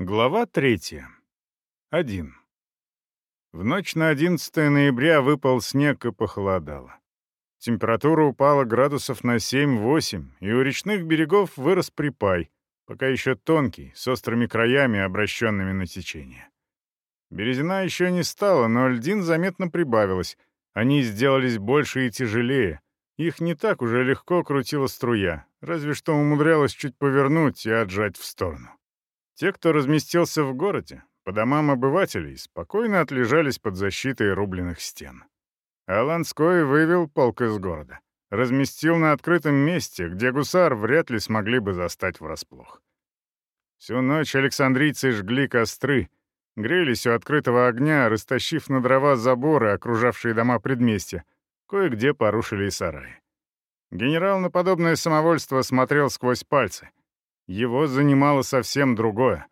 Глава третья. Один. В ночь на 11 ноября выпал снег и похолодало. Температура упала градусов на 7-8, и у речных берегов вырос припай, пока еще тонкий, с острыми краями, обращенными на течение. Березина еще не стала, но льдин заметно прибавилось. Они сделались больше и тяжелее. Их не так уже легко крутила струя, разве что умудрялась чуть повернуть и отжать в сторону. Те, кто разместился в городе, по домам обывателей, спокойно отлежались под защитой рубленых стен. А Ланской вывел полк из города. Разместил на открытом месте, где гусар вряд ли смогли бы застать врасплох. Всю ночь александрийцы жгли костры, грелись у открытого огня, растащив на дрова заборы, окружавшие дома предместья, кое-где порушили и сараи. Генерал на подобное самовольство смотрел сквозь пальцы — его занимало совсем другое.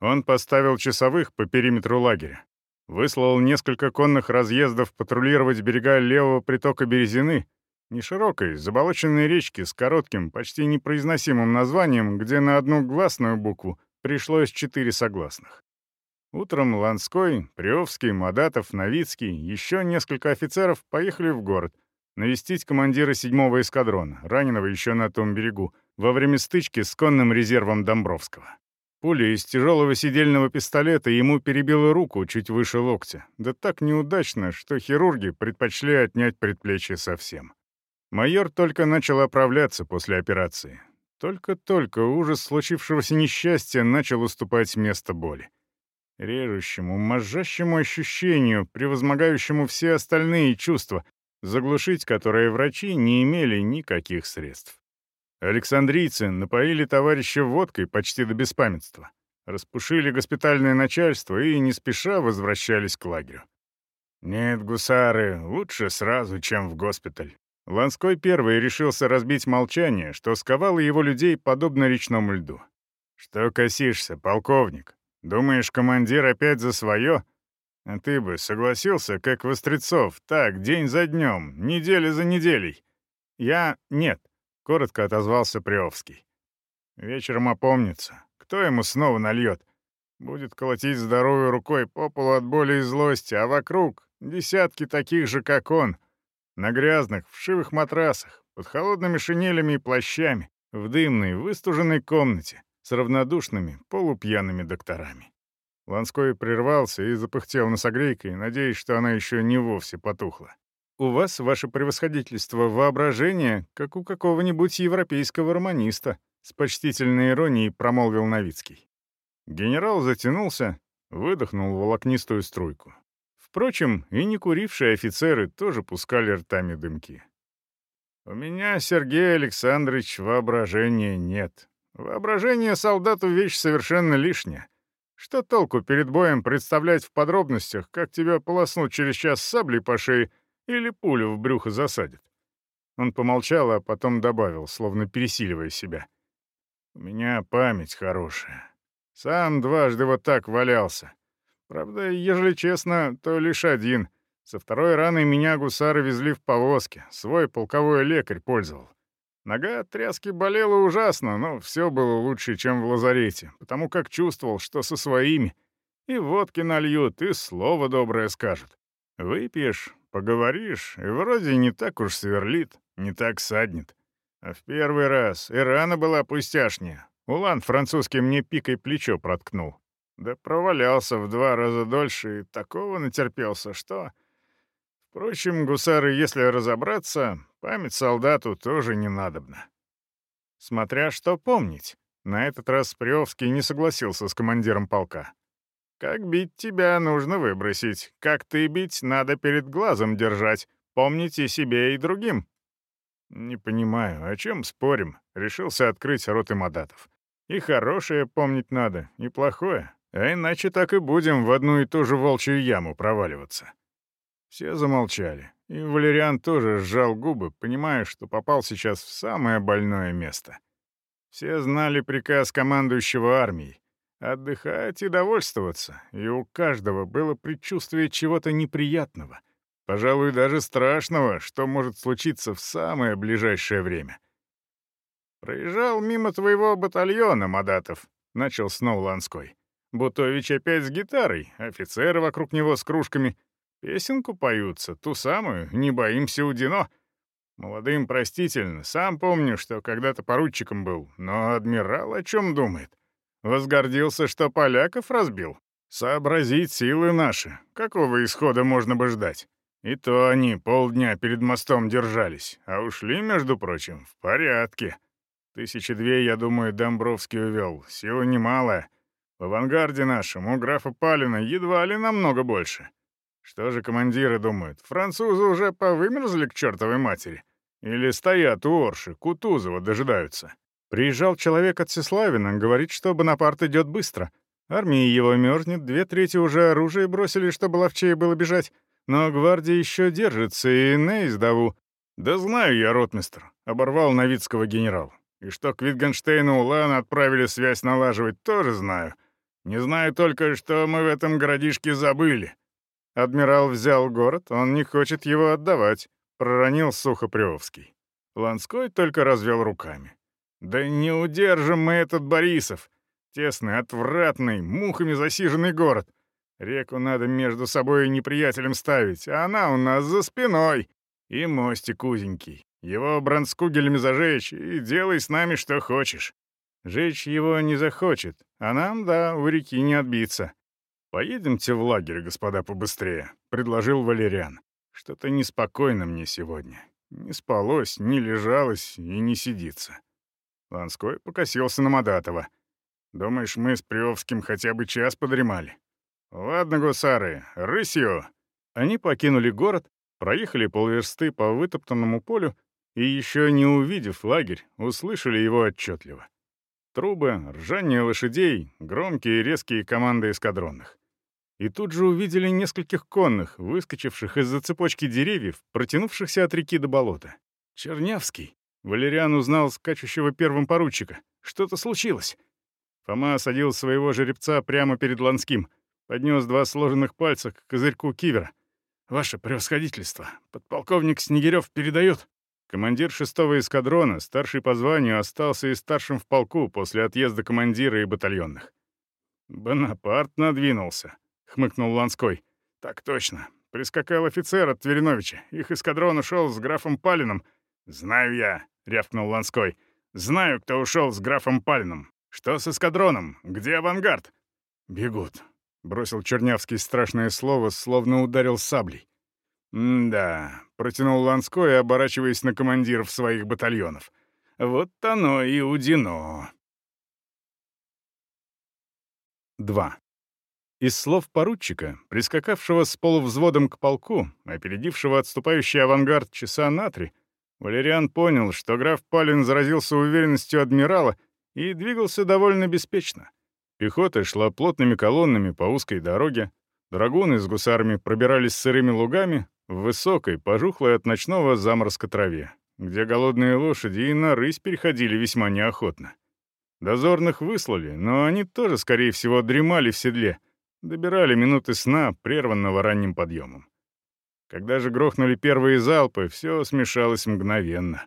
Он поставил часовых по периметру лагеря, выслал несколько конных разъездов патрулировать берега левого притока Березины, неширокой, заболоченной речки с коротким, почти непроизносимым названием, где на одну гласную букву пришлось четыре согласных. Утром Ланской, Приовский, Мадатов, Новицкий, еще несколько офицеров поехали в город навестить командира седьмого эскадрона, раненого еще на том берегу, во время стычки с конным резервом Домбровского. Пуля из тяжелого сидельного пистолета ему перебила руку чуть выше локтя, да так неудачно, что хирурги предпочли отнять предплечье совсем. Майор только начал оправляться после операции. Только-только ужас случившегося несчастья начал уступать место боли. Режущему, мозжащему ощущению, превозмогающему все остальные чувства, заглушить которые врачи не имели никаких средств. Александрийцы напоили товарища водкой почти до беспамятства, распушили госпитальное начальство и не спеша возвращались к лагерю. Нет, гусары, лучше сразу, чем в госпиталь. Ланской первый решился разбить молчание, что сковало его людей подобно речному льду. «Что косишься, полковник? Думаешь, командир опять за свое? А ты бы согласился, как Вострецов, так, день за днем, неделя за неделей?» «Я... нет. — коротко отозвался Приовский. «Вечером опомнится. Кто ему снова нальет? Будет колотить здоровой рукой по полу от боли и злости, а вокруг десятки таких же, как он. На грязных, вшивых матрасах, под холодными шинелями и плащами, в дымной, выстуженной комнате, с равнодушными, полупьяными докторами». Ланской прервался и запыхтел носогрейкой, надеясь, что она еще не вовсе потухла. У вас, ваше превосходительство, воображение, как у какого-нибудь европейского романиста», — с почтительной иронией промолвил Новицкий. Генерал затянулся, выдохнул волокнистую струйку. Впрочем, и не курившие офицеры тоже пускали ртами дымки. «У меня, Сергей Александрович, воображения нет. Воображение солдату — вещь совершенно лишняя. Что толку перед боем представлять в подробностях, как тебя полоснут через час саблей по шее или пулю в брюхо засадит. Он помолчал, а потом добавил, словно пересиливая себя. «У меня память хорошая. Сам дважды вот так валялся. Правда, ежели честно, то лишь один. Со второй раной меня гусары везли в повозке. Свой полковой лекарь пользовал. Нога от тряски болела ужасно, но все было лучше, чем в лазарете, потому как чувствовал, что со своими. И водки нальют, и слово доброе скажут. Выпьешь, Поговоришь, и вроде не так уж сверлит, не так саднет. А в первый раз и рана была пустяшняя. Улан французский мне пикой плечо проткнул. Да провалялся в два раза дольше и такого натерпелся, что... Впрочем, гусары, если разобраться, память солдату тоже не надобна. Смотря что помнить. На этот раз Приовский не согласился с командиром полка. Как бить тебя нужно выбросить. Как ты бить, надо перед глазом держать. Помните себе и другим». «Не понимаю, о чем спорим?» — решился открыть рот Имадатов. «И хорошее помнить надо, и плохое. А иначе так и будем в одну и ту же волчью яму проваливаться». Все замолчали, и Валериан тоже сжал губы, понимая, что попал сейчас в самое больное место. Все знали приказ командующего армией Отдыхать и довольствоваться, и у каждого было предчувствие чего-то неприятного, пожалуй, даже страшного, что может случиться в самое ближайшее время. «Проезжал мимо твоего батальона, Мадатов», — начал снова Ланской. Бутович опять с гитарой, офицеры вокруг него с кружками. Песенку поются, ту самую «Не боимся Удино». Молодым простительно, сам помню, что когда-то поручиком был, но адмирал о чем думает? Возгордился, что поляков разбил? Сообразить силы наши, какого исхода можно бы ждать? И то они полдня перед мостом держались, а ушли, между прочим, в порядке. Тысячи две, я думаю, Домбровский увел, сила немалая. В авангарде нашем у графа Палина едва ли намного больше. Что же командиры думают, французы уже повымерзли к чертовой матери? Или стоят у Орши, Кутузова дожидаются? Приезжал человек от Сеславина, говорит, что Бонапарт идет быстро. Армия его мерзнет, две трети уже оружие бросили, чтобы ловчее было бежать. Но гвардия еще держится, и Нейс даву. Да знаю я, ротмистр, оборвал Новицкого генерал. И что к Витгенштейну Улан отправили связь налаживать, тоже знаю. Не знаю только, что мы в этом городишке забыли. Адмирал взял город, он не хочет его отдавать, проронил сухо. Ланской только развел руками. Да не удержим мы этот Борисов. Тесный, отвратный, мухами засиженный город. Реку надо между собой и неприятелем ставить, а она у нас за спиной. И мостик узенький. Его бронскугелями зажечь и делай с нами что хочешь. Жечь его не захочет, а нам, да, у реки не отбиться. «Поедемте в лагерь, господа, побыстрее», — предложил Валериан. «Что-то неспокойно мне сегодня. Не спалось, не лежалось и не сидится». Ланской покосился на Мадатова. «Думаешь, мы с Приовским хотя бы час подремали?» «Ладно, гусары, рысью!» Они покинули город, проехали полверсты по вытоптанному полю и, еще не увидев лагерь, услышали его отчетливо. Трубы, ржание лошадей, громкие и резкие команды эскадронных. И тут же увидели нескольких конных, выскочивших из-за цепочки деревьев, протянувшихся от реки до болота. «Чернявский!» — Валериан узнал скачущего первым поручика. «Что-то случилось!» Фома осадил своего жеребца прямо перед Ланским, поднес два сложенных пальца к козырьку кивера. «Ваше превосходительство, подполковник Снегирев передает». Командир шестого эскадрона, старший по званию, остался и старшим в полку после отъезда командира и батальонных. «Бонапарт надвинулся», — хмыкнул Ланской. «Так точно. Прискакал офицер от Твериновича. Их эскадрон ушел с графом Палином». «Знаю я», — рявкнул Ланской. «Знаю, кто ушел с графом Палином. Что с эскадроном? Где авангард?» «Бегут», — бросил Чернявский страшное слово, словно ударил саблей. «Да», — протянул Ланской, оборачиваясь на командиров своих батальонов. «Вот оно и удино». 2. Из слов поручика, прискакавшего с полувзводом к полку, опередившего отступающий авангард часа на три, Валериан понял, что граф Палин заразился уверенностью адмирала и двигался довольно беспечно. Пехота шла плотными колоннами по узкой дороге, драгуны с гусарами пробирались сырыми лугами, в высокой, пожухлой от ночного заморозка траве, где голодные лошади и на рысь переходили весьма неохотно. Дозорных выслали, но они тоже, скорее всего, дремали в седле, добирали минуты сна, прерванного ранним подъемом. Когда же грохнули первые залпы, все смешалось мгновенно.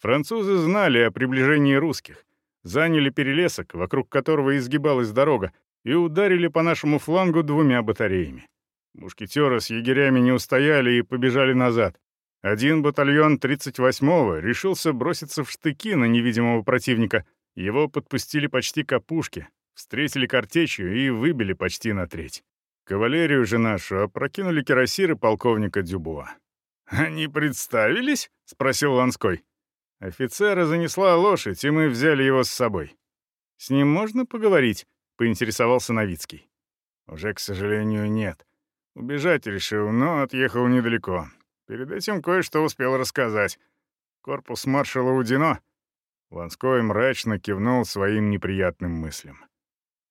Французы знали о приближении русских, заняли перелесок, вокруг которого изгибалась дорога, и ударили по нашему флангу двумя батареями. Мушкетеры с егерями не устояли и побежали назад. Один батальон 38-го решился броситься в штыки на невидимого противника. Его подпустили почти к опушке, встретили картечью и выбили почти на треть. Кавалерию же нашу опрокинули кирасиры полковника Дюбуа. «Они представились?» — спросил Ланской. Офицера занесла лошадь, и мы взяли его с собой. «С ним можно поговорить?» — поинтересовался Новицкий. «Уже, к сожалению, нет. Убежать решил, но отъехал недалеко. Перед этим кое-что успел рассказать. Корпус маршала Удино. Ланской мрачно кивнул своим неприятным мыслям.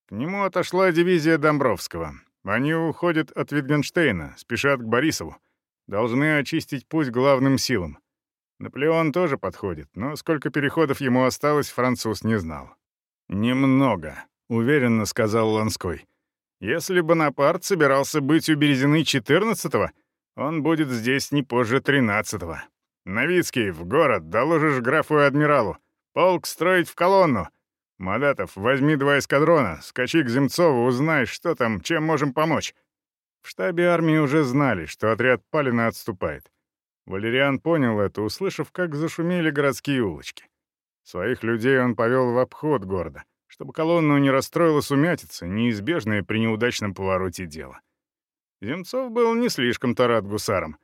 К нему отошла дивизия Домбровского. Они уходят от Витгенштейна, спешат к Борисову. Должны очистить путь главным силам. Наполеон тоже подходит, но сколько переходов ему осталось, француз не знал. «Немного», — уверенно сказал Ланской. Если Бонапарт собирался быть у Березины 14-го, он будет здесь не позже 13-го. Новицкий, в город, доложишь графу и адмиралу. Полк строить в колонну. Мадатов, возьми два эскадрона, скачи к Земцову, узнай, что там, чем можем помочь». В штабе армии уже знали, что отряд Палина отступает. Валериан понял это, услышав, как зашумели городские улочки. Своих людей он повел в обход города, чтобы колонну не расстроила сумятица, неизбежная при неудачном повороте дела. Земцов был не слишком-то рад гусарам.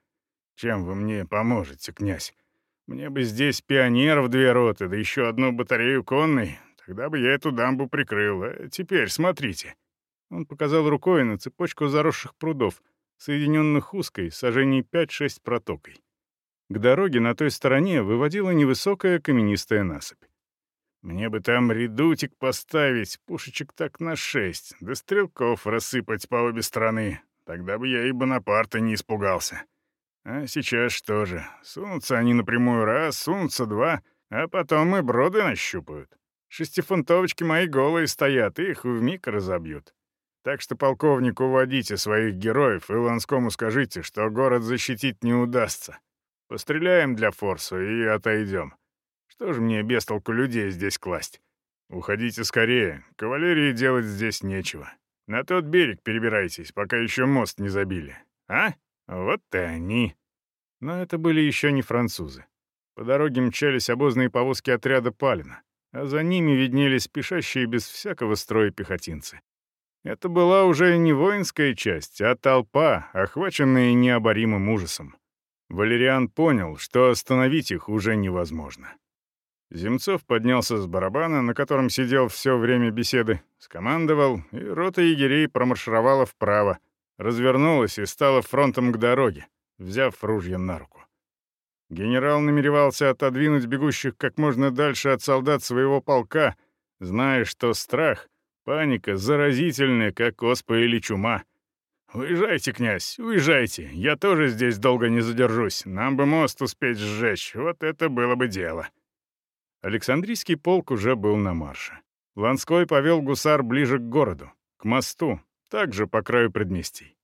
«Чем вы мне поможете, князь? Мне бы здесь пионеров две роты, да еще одну батарею конной. Тогда бы я эту дамбу прикрыл. А теперь смотрите». Он показал рукой на цепочку заросших прудов, соединенных узкой, сажений 5-6 протокой. К дороге на той стороне выводила невысокая каменистая насыпь. Мне бы там редутик поставить, пушечек так на шесть, да стрелков рассыпать по обе стороны. Тогда бы я и Бонапарта не испугался. А сейчас что же, сунутся они напрямую раз, сунутся два, а потом и броды нащупают. Шестифунтовочки мои голые стоят, их вмиг разобьют. Так что, полковник, уводите своих героев и Ланскому скажите, что город защитить не удастся. Постреляем для форса и отойдем. Что же мне без толку людей здесь класть? Уходите скорее, кавалерии делать здесь нечего. На тот берег перебирайтесь, пока еще мост не забили. А? Вот и они. Но это были еще не французы. По дороге мчались обозные повозки отряда Палина, а за ними виднелись спешащие без всякого строя пехотинцы. Это была уже не воинская часть, а толпа, охваченная необоримым ужасом. Валериан понял, что остановить их уже невозможно. Земцов поднялся с барабана, на котором сидел все время беседы, скомандовал, и рота егерей промаршировала вправо, развернулась и стала фронтом к дороге, взяв ружья на руку. Генерал намеревался отодвинуть бегущих как можно дальше от солдат своего полка, зная, что страх, паника заразительная, как оспа или чума. «Уезжайте, князь, уезжайте. Я тоже здесь долго не задержусь. Нам бы мост успеть сжечь. Вот это было бы дело». Александрийский полк уже был на марше. Ланской повел гусар ближе к городу, к мосту, также по краю предместий.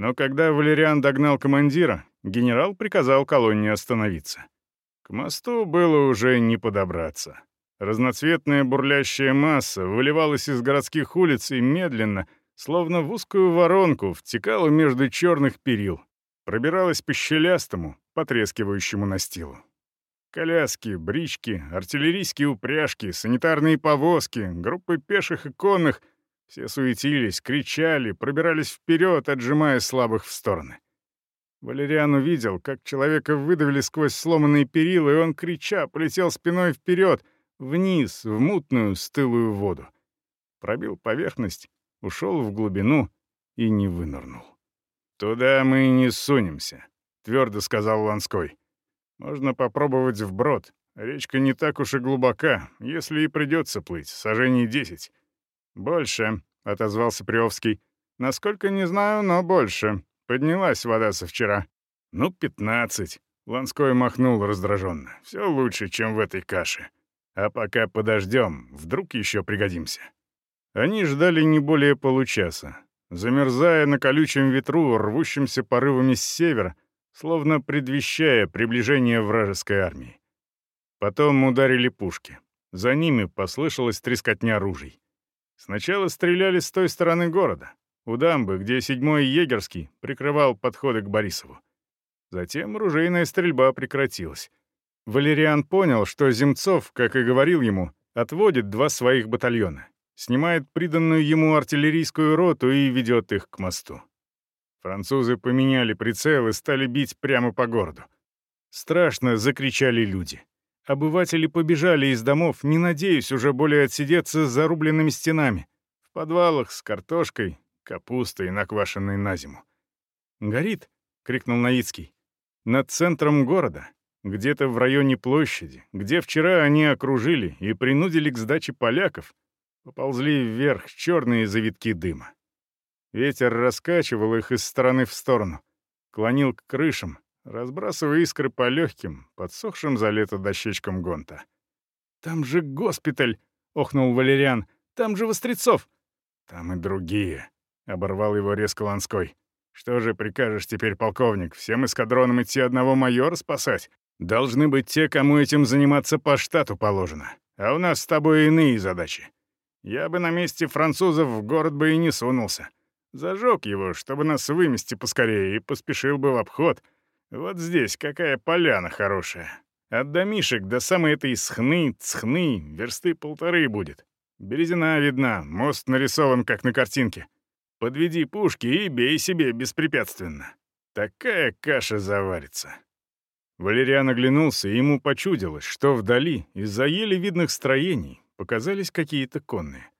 Но когда Валериан догнал командира, генерал приказал колонне остановиться. К мосту было уже не подобраться. Разноцветная бурлящая масса выливалась из городских улиц и медленно, словно в узкую воронку, втекала между черных перил, пробиралась по щелястому, потрескивающему настилу. Коляски, брички, артиллерийские упряжки, санитарные повозки, группы пеших и конных — все суетились, кричали, пробирались вперед, отжимая слабых в стороны. Валериан увидел, как человека выдавили сквозь сломанные перила, и он, крича, полетел спиной вперед, вниз, в мутную, стылую воду. Пробил поверхность, ушел в глубину и не вынырнул. «Туда мы не сунемся», — твердо сказал Ланской. Можно попробовать вброд. Речка не так уж и глубока, если и придется плыть, сажений десять. «Больше», — отозвался Приовский. «Насколько не знаю, но больше. Поднялась вода со вчера». «Ну, пятнадцать». Ланской махнул раздраженно. «Все лучше, чем в этой каше. А пока подождем, вдруг еще пригодимся». Они ждали не более получаса. Замерзая на колючем ветру, рвущимся порывами с севера, словно предвещая приближение вражеской армии. Потом ударили пушки. За ними послышалась трескотня ружей. Сначала стреляли с той стороны города, у дамбы, где седьмой егерский прикрывал подходы к Борисову. Затем ружейная стрельба прекратилась. Валериан понял, что Земцов, как и говорил ему, отводит два своих батальона, снимает приданную ему артиллерийскую роту и ведет их к мосту. Французы поменяли прицел и стали бить прямо по городу. Страшно закричали люди. Обыватели побежали из домов, не надеясь уже более отсидеться с зарубленными стенами. В подвалах с картошкой, капустой, наквашенной на зиму. «Горит!» — крикнул Наицкий. «Над центром города, где-то в районе площади, где вчера они окружили и принудили к сдаче поляков, поползли вверх черные завитки дыма. Ветер раскачивал их из стороны в сторону, клонил к крышам, разбрасывая искры по легким, подсохшим за лето дощечкам гонта. «Там же госпиталь!» — охнул Валериан. «Там же Вострецов!» «Там и другие!» — оборвал его резко Ланской. «Что же прикажешь теперь, полковник, всем эскадронам идти одного майора спасать? Должны быть те, кому этим заниматься по штату положено. а у нас с тобой иные задачи. Я бы на месте французов в город бы и не сунулся. Зажег его, чтобы нас вымести поскорее, и поспешил бы в обход. Вот здесь какая поляна хорошая. От домишек до самой этой схны, цхны, версты полторы будет. Березина видна, мост нарисован, как на картинке. Подведи пушки и бей себе беспрепятственно. Такая каша заварится. Валериан оглянулся, и ему почудилось, что вдали, из-за еле видных строений, показались какие-то конные.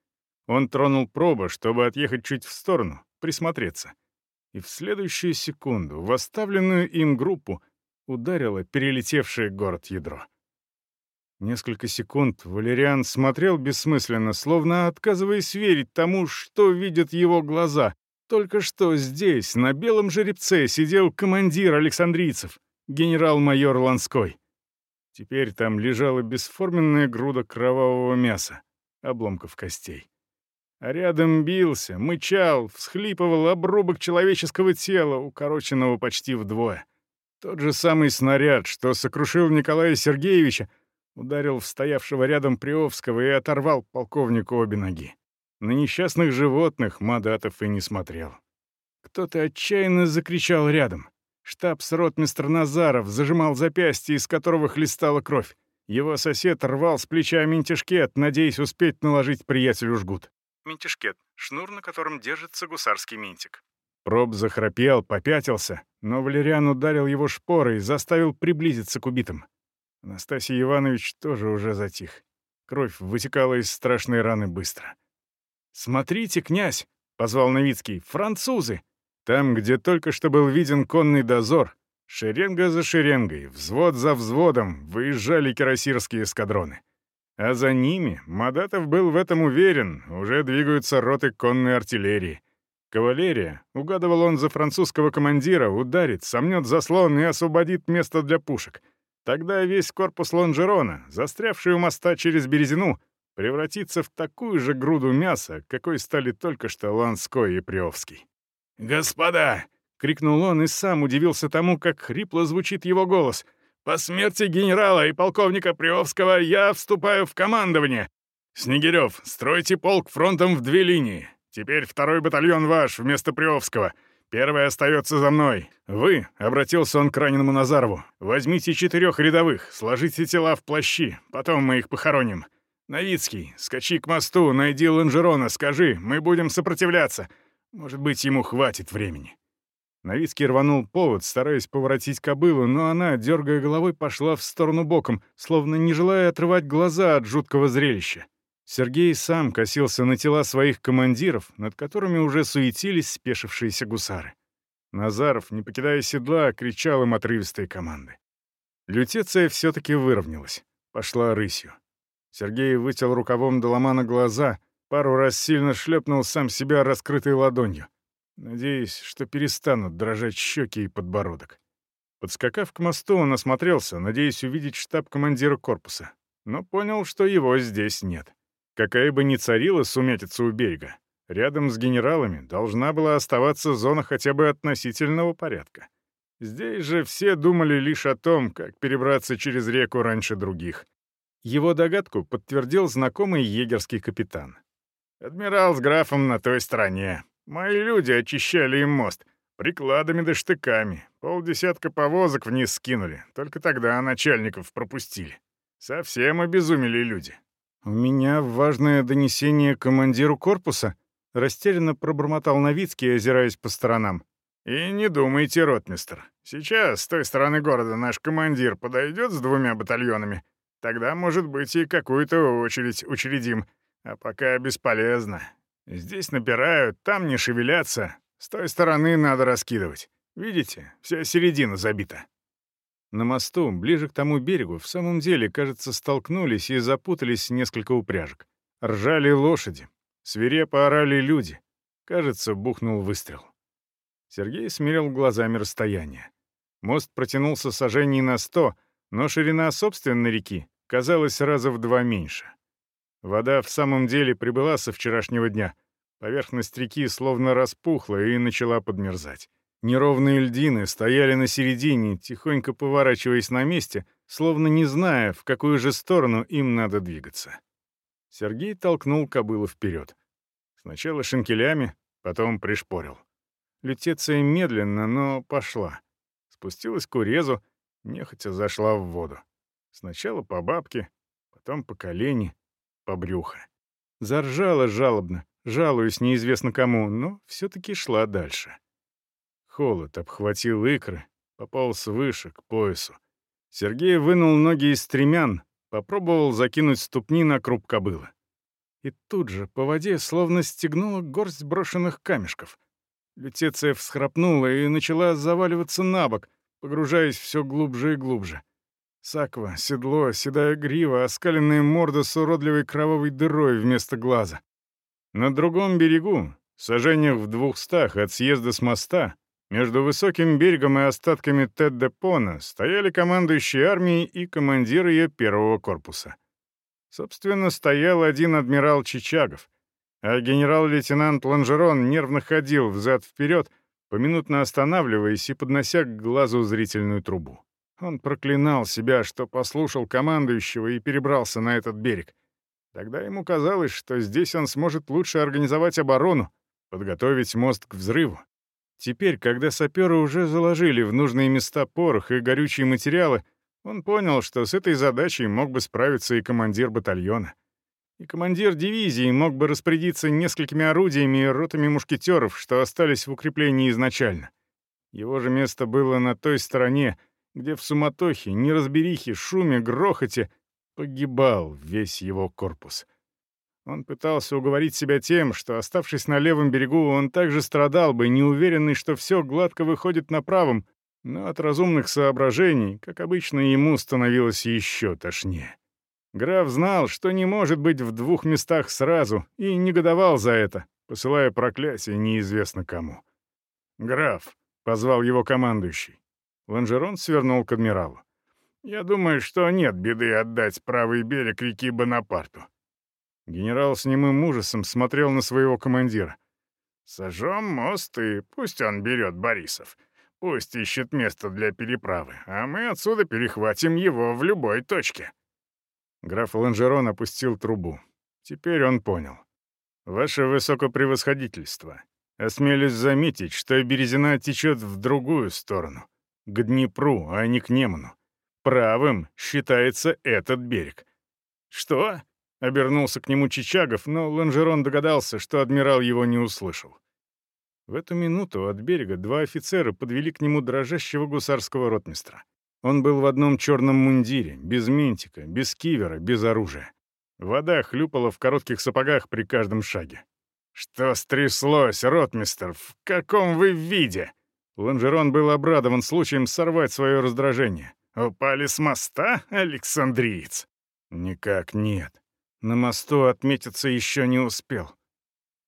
Он тронул проба, чтобы отъехать чуть в сторону, присмотреться. И в следующую секунду в оставленную им группу ударило перелетевшее город ядро. Несколько секунд Валериан смотрел бессмысленно, словно отказываясь верить тому, что видят его глаза. Только что здесь, на белом жеребце, сидел командир Александрийцев, генерал-майор Ланской. Теперь там лежала бесформенная груда кровавого мяса, обломков костей. Рядом бился, мычал, всхлипывал обрубок человеческого тела, укороченного почти вдвое. Тот же самый снаряд, что сокрушил Николая Сергеевича, ударил в стоявшего рядом Приовского и оторвал полковнику обе ноги. На несчастных животных Мадатов и не смотрел. Кто-то отчаянно закричал рядом. Штабс-ротмистр Назаров зажимал запястье, из которого хлестала кровь. Его сосед рвал с плеча ментишкет, надеясь успеть наложить приятелю жгут. Ментишкет — шнур, на котором держится гусарский ментик. Проб захрапел, попятился, но Валериан ударил его шпорой и заставил приблизиться к убитым. Анастасий Иванович тоже уже затих. Кровь вытекала из страшной раны быстро. «Смотрите, князь!» — позвал Новицкий. «Французы!» Там, где только что был виден конный дозор, шеренга за шеренгой, взвод за взводом выезжали кирасирские эскадроны. А за ними, Мадатов был в этом уверен, уже двигаются роты конной артиллерии. Кавалерия, угадывал он за французского командира, ударит, сомнет заслон и освободит место для пушек. Тогда весь корпус Лонжерона, застрявший у моста через Березину, превратится в такую же груду мяса, какой стали только что Ланской и Приовский. «Господа!» — крикнул он и сам удивился тому, как хрипло звучит его голос. «По смерти генерала и полковника Приовского я вступаю в командование. Снегирев, стройте полк фронтом в две линии. Теперь второй батальон ваш вместо Приовского. Первый остается за мной. Вы, — обратился он к раненому Назарову, — возьмите четырех рядовых, сложите тела в плащи, потом мы их похороним. Новицкий, скачи к мосту, найди Ланжерона, скажи, мы будем сопротивляться. Может быть, ему хватит времени. Новицкий рванул повод, стараясь поворотить кобылу, но она, дергая головой, пошла в сторону боком, словно не желая отрывать глаза от жуткого зрелища. Сергей сам косился на тела своих командиров, над которыми уже суетились спешившиеся гусары. Назаров, не покидая седла, кричал им отрывистые команды. Лютеция все-таки выровнялась, пошла рысью. Сергей вытел рукавом Доломана глаза, пару раз сильно шлепнул сам себя раскрытой ладонью, надеясь, что перестанут дрожать щеки и подбородок. Подскакав к мосту, он осмотрелся, надеясь увидеть штаб командира корпуса, но понял, что его здесь нет. Какая бы ни царила сумятица у берега, рядом с генералами должна была оставаться зона хотя бы относительного порядка. Здесь же все думали лишь о том, как перебраться через реку раньше других. Его догадку подтвердил знакомый егерский капитан. «Адмирал с графом на той стороне. Мои люди очищали им мост. Прикладами да штыками. Полдесятка повозок вниз скинули. Только тогда начальников пропустили. Совсем обезумели люди. «У меня важное донесение командиру корпуса», — растерянно пробормотал Новицкий, озираясь по сторонам. «И не думайте, ротмистр. Сейчас с той стороны города наш командир подойдет с двумя батальонами. Тогда, может быть, и какую-то очередь учредим. А пока бесполезно. Здесь набирают, там не шевелятся. С той стороны надо раскидывать. Видите, вся середина забита». На мосту, ближе к тому берегу, в самом деле, кажется, столкнулись и запутались несколько упряжек. Ржали лошади. Свирепо орали люди. Кажется, бухнул выстрел. Сергей смерил глазами расстояние. Мост протянулся сажений на сто, но ширина собственной реки казалась раза в два меньше. Вода в самом деле прибыла со вчерашнего дня. Поверхность реки словно распухла и начала подмерзать. Неровные льдины стояли на середине, тихонько поворачиваясь на месте, словно не зная, в какую же сторону им надо двигаться. Сергей толкнул кобылу вперед. Сначала шинкелями, потом пришпорил. Лютеция медленно, но пошла. Спустилась к урезу, нехотя зашла в воду. Сначала по бабке, потом по колени, по брюхо. Заржала жалобно, жалуясь неизвестно кому, но все-таки шла дальше. Холод обхватил икры, пополз выше, к поясу. Сергей вынул ноги из стремян, попробовал закинуть ступни на круп кобылы. И тут же по воде словно стегнула горсть брошенных камешков. Лютеция всхрапнула и начала заваливаться на бок, погружаясь все глубже и глубже. Саква, седло, седая грива, оскаленная морда с уродливой кровавой дырой вместо глаза. На другом берегу, сажениях в двухстах от съезда с моста, между высоким берегом и остатками Теддепона стояли командующие армией и командир ее первого корпуса. Собственно, стоял один адмирал Чичагов, а генерал-лейтенант Ланжерон нервно ходил взад-вперед, поминутно останавливаясь и поднося к глазу зрительную трубу. Он проклинал себя, что послушал командующего и перебрался на этот берег. Тогда ему казалось, что здесь он сможет лучше организовать оборону, подготовить мост к взрыву. Теперь, когда саперы уже заложили в нужные места порох и горючие материалы, он понял, что с этой задачей мог бы справиться и командир батальона. И командир дивизии мог бы распорядиться несколькими орудиями и ротами мушкетеров, что остались в укреплении изначально. Его же место было на той стороне, где в суматохе, неразберихе, шуме, грохоте погибал весь его корпус. Он пытался уговорить себя тем, что, оставшись на левом берегу, он также страдал бы, неуверенный, что все гладко выходит на правом, но от разумных соображений, как обычно, ему становилось еще тошнее. Граф знал, что не может быть в двух местах сразу, и негодовал за это, посылая проклятие неизвестно кому. «Граф», — позвал его командующий. Ланжерон свернул к адмиралу. «Я думаю, что нет беды отдать правый берег реки Бонапарту. Генерал с немым ужасом смотрел на своего командира. «Сожжем мост, и пусть он берет Борисов. Пусть ищет место для переправы, а мы отсюда перехватим его в любой точке». Граф Ланжерон опустил трубу. Теперь он понял. «Ваше высокопревосходительство, осмелюсь заметить, что Березина течет в другую сторону, к Днепру, а не к Неману. Правым считается этот берег». «Что?» Обернулся к нему Чичагов, но Ланжерон догадался, что адмирал его не услышал. В эту минуту от берега два офицера подвели к нему дрожащего гусарского ротмистра. Он был в одном черном мундире, без ментика, без кивера, без оружия. Вода хлюпала в коротких сапогах при каждом шаге. «Что стряслось, ротмистр? В каком вы виде?» Ланжерон был обрадован случаем сорвать свое раздражение. «Упали с моста, Александриец?» «Никак нет. На мосту отметиться еще не успел.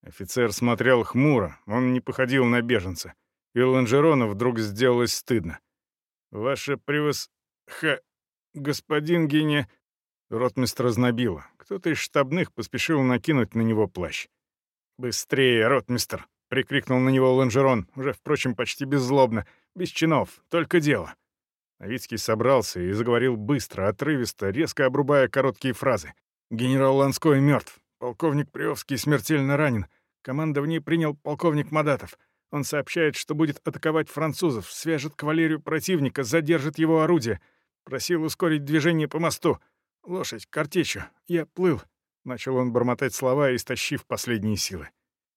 Офицер смотрел хмуро, он не походил на беженца. И Ланжерону вдруг сделалось стыдно. «Ваше превос... Ха... Господин Гене...» Ротмистр знобило. Кто-то из штабных поспешил накинуть на него плащ. «Быстрее, ротмистр!» — прикрикнул на него Ланжерон, уже, впрочем, почти беззлобно, без чинов, только дело. Новицкий собрался и заговорил быстро, отрывисто, резко обрубая короткие фразы. Генерал Ланской мертв. Полковник Приовский смертельно ранен. Командование принял полковник Мадатов. Он сообщает, что будет атаковать французов, свяжет кавалерию противника, задержит его орудие. Просил ускорить движение по мосту. Лошадь, картечью. Я плыл. Начал он бормотать слова, истощив последние силы.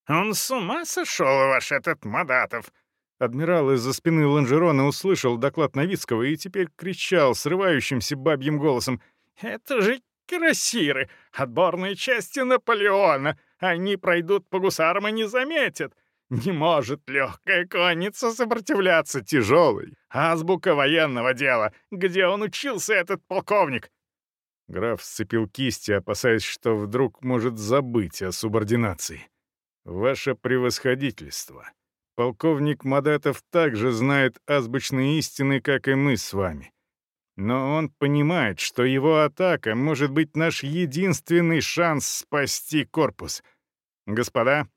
«Он с ума сошел, ваш этот Мадатов!» Адмирал из-за спины Ланжерона услышал доклад Новицкого и теперь кричал срывающимся бабьим голосом. «Это же Кирасиры, отборные части Наполеона. Они пройдут по гусарам и не заметят. Не может легкая конница сопротивляться тяжелой. Азбука военного дела. Где он учился, этот полковник? Граф сцепил кисти, опасаясь, что вдруг может забыть о субординации. «Ваше превосходительство. Полковник Мадатов также знает азбучные истины, как и мы с вами. Но он понимает, что его атака может быть наш единственный шанс спасти корпус. Господа,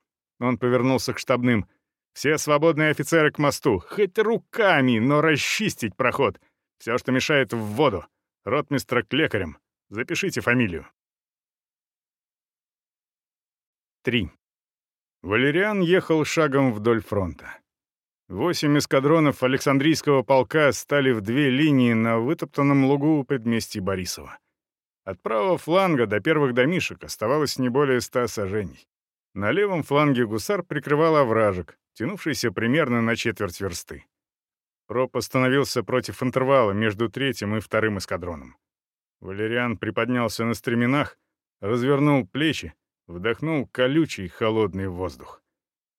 он повернулся к штабным, все свободные офицеры к мосту, хоть руками, но расчистить проход. Все, что мешает в воду. Ротмистра к лекарям. Запишите фамилию. 3. Валериан ехал шагом вдоль фронта. Восемь эскадронов Александрийского полка стали в две линии на вытоптанном лугу у предместья Борисова. От правого фланга до первых домишек оставалось не более ста сажений. На левом фланге гусар прикрывал овражек, тянувшийся примерно на четверть версты. Проб остановился против интервала между третьим и вторым эскадроном. Валериан приподнялся на стременах, развернул плечи, вдохнул колючий холодный воздух.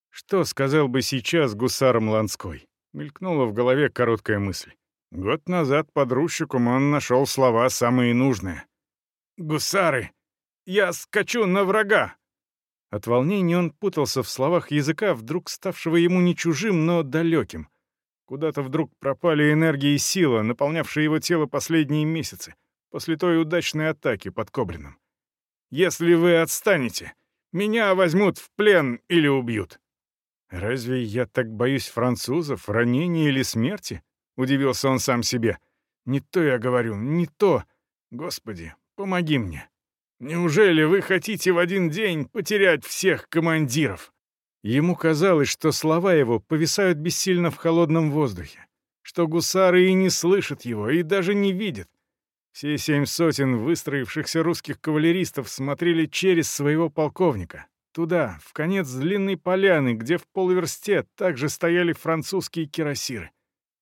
Что сказал бы сейчас гусаром Ланской? Мелькнула в голове короткая мысль. Год назад под рущиком он нашел слова самые нужные. «Гусары! Я скачу на врага!» От волнения он путался в словах языка, вдруг ставшего ему не чужим, но далеким — Куда-то вдруг пропали энергия и сила, наполнявшие его тело последние месяцы, после той удачной атаки под Коблином. «Если вы отстанете, меня возьмут в плен или убьют». «Разве я так боюсь французов, ранения или смерти?» — удивился он сам себе. «Не то я говорю, не то. Господи, помоги мне. Неужели вы хотите в один день потерять всех командиров?» Ему казалось, что слова его повисают бессильно в холодном воздухе, что гусары и не слышат его, и даже не видят. Все семь сотен выстроившихся русских кавалеристов смотрели через своего полковника, туда, в конец длинной поляны, где в полуверсте также стояли французские кирасиры.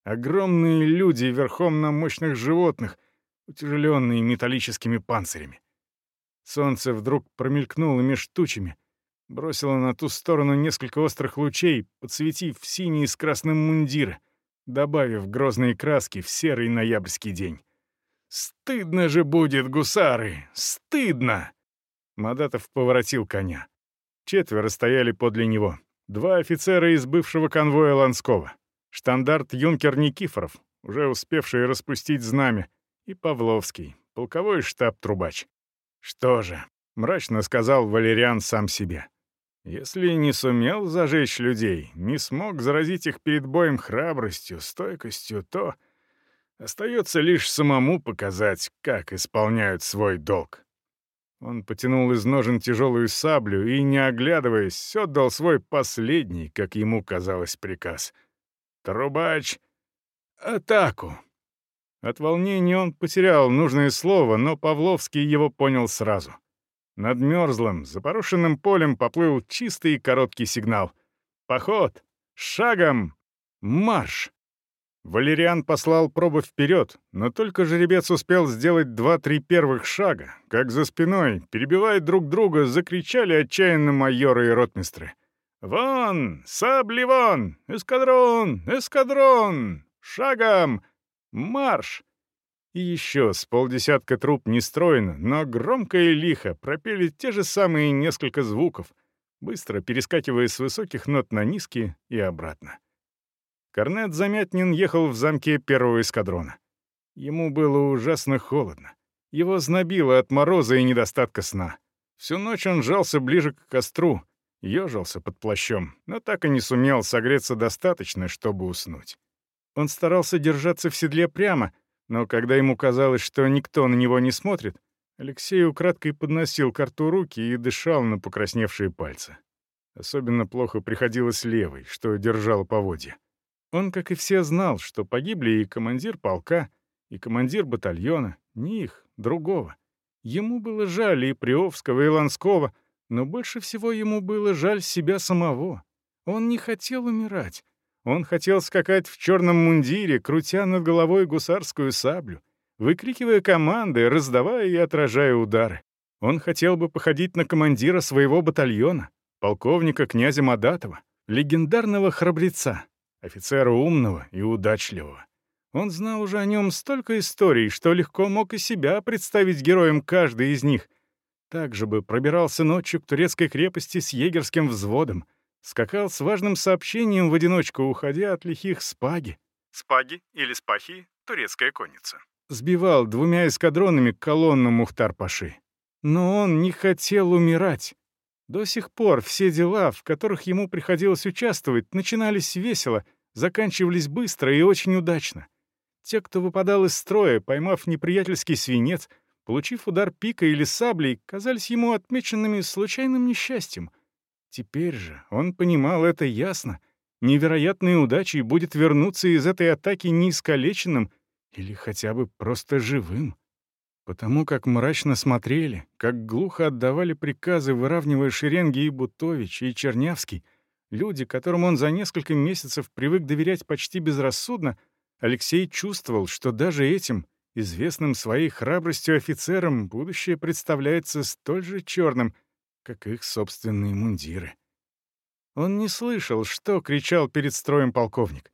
Огромные люди верхом на мощных животных, утяжеленные металлическими панцирями. Солнце вдруг промелькнуло меж тучами — бросила на ту сторону несколько острых лучей, подсветив синие с красным мундиры, добавив грозные краски в серый ноябрьский день. «Стыдно же будет, гусары! Стыдно!» Мадатов поворотил коня. Четверо стояли подле него. Два офицера из бывшего конвоя Ланского. Штандарт юнкер Никифоров, уже успевший распустить знамя, и Павловский, полковой штаб-трубач. «Что же?» — мрачно сказал Валериан сам себе. Если не сумел зажечь людей, не смог заразить их перед боем храбростью, стойкостью, то остается лишь самому показать, как исполняют свой долг. Он потянул из ножен тяжелую саблю и, не оглядываясь, отдал свой последний, как ему казалось, приказ. «Трубач! Атаку!» От волнения он потерял нужное слово, но Павловский его понял сразу — над мерзлым, запорошенным полем поплыл чистый и короткий сигнал. «Поход! Шагом! Марш!» Валериан послал пробу вперед, но только жеребец успел сделать два-три первых шага, как за спиной, перебивая друг друга, закричали отчаянно майоры и ротмистры. «Вон! Сабли вон! Эскадрон! Эскадрон! Шагом! Марш!» И еще с полдесятка труб нестройно, но громко и лихо пропели те же самые несколько звуков, быстро перескакивая с высоких нот на низкие и обратно. Корнет Замятнин ехал в замке первого эскадрона. Ему было ужасно холодно. Его знобило от мороза и недостатка сна. Всю ночь он жался ближе к костру, ежился под плащом, но так и не сумел согреться достаточно, чтобы уснуть. Он старался держаться в седле прямо — но когда ему казалось, что никто на него не смотрит, Алексей украдкой подносил к рту руки и дышал на покрасневшие пальцы. Особенно плохо приходилось левой, что держала поводья. Он, как и все, знал, что погибли и командир полка, и командир батальона, не их, другого. Ему было жаль и Приовского, и Ланского, но больше всего ему было жаль себя самого. Он не хотел умирать. Он хотел скакать в черном мундире, крутя над головой гусарскую саблю, выкрикивая команды, раздавая и отражая удары. Он хотел бы походить на командира своего батальона, полковника князя Мадатова, легендарного храбреца, офицера умного и удачливого. Он знал уже о нем столько историй, что легко мог и себя представить героем каждой из них. Также бы пробирался ночью к турецкой крепости с егерским взводом — Скакал с важным сообщением в одиночку, уходя от лихих спаги. Спаги или спахи — турецкая конница. Сбивал двумя эскадронами колонну Мухтар-Паши. Но он не хотел умирать. До сих пор все дела, в которых ему приходилось участвовать, начинались весело, заканчивались быстро и очень удачно. Те, кто выпадал из строя, поймав неприятельский свинец, получив удар пика или саблей, казались ему отмеченными случайным несчастьем. Теперь же он понимал это ясно. Невероятной удачей будет вернуться из этой атаки неискалеченным или хотя бы просто живым. Потому как мрачно смотрели, как глухо отдавали приказы, выравнивая шеренги и Бутович, и Чернявский, люди, которым он за несколько месяцев привык доверять почти безрассудно, Алексей чувствовал, что даже этим, известным своей храбростью офицерам, будущее представляется столь же черным, как их собственные мундиры. Он не слышал, что кричал перед строем полковник.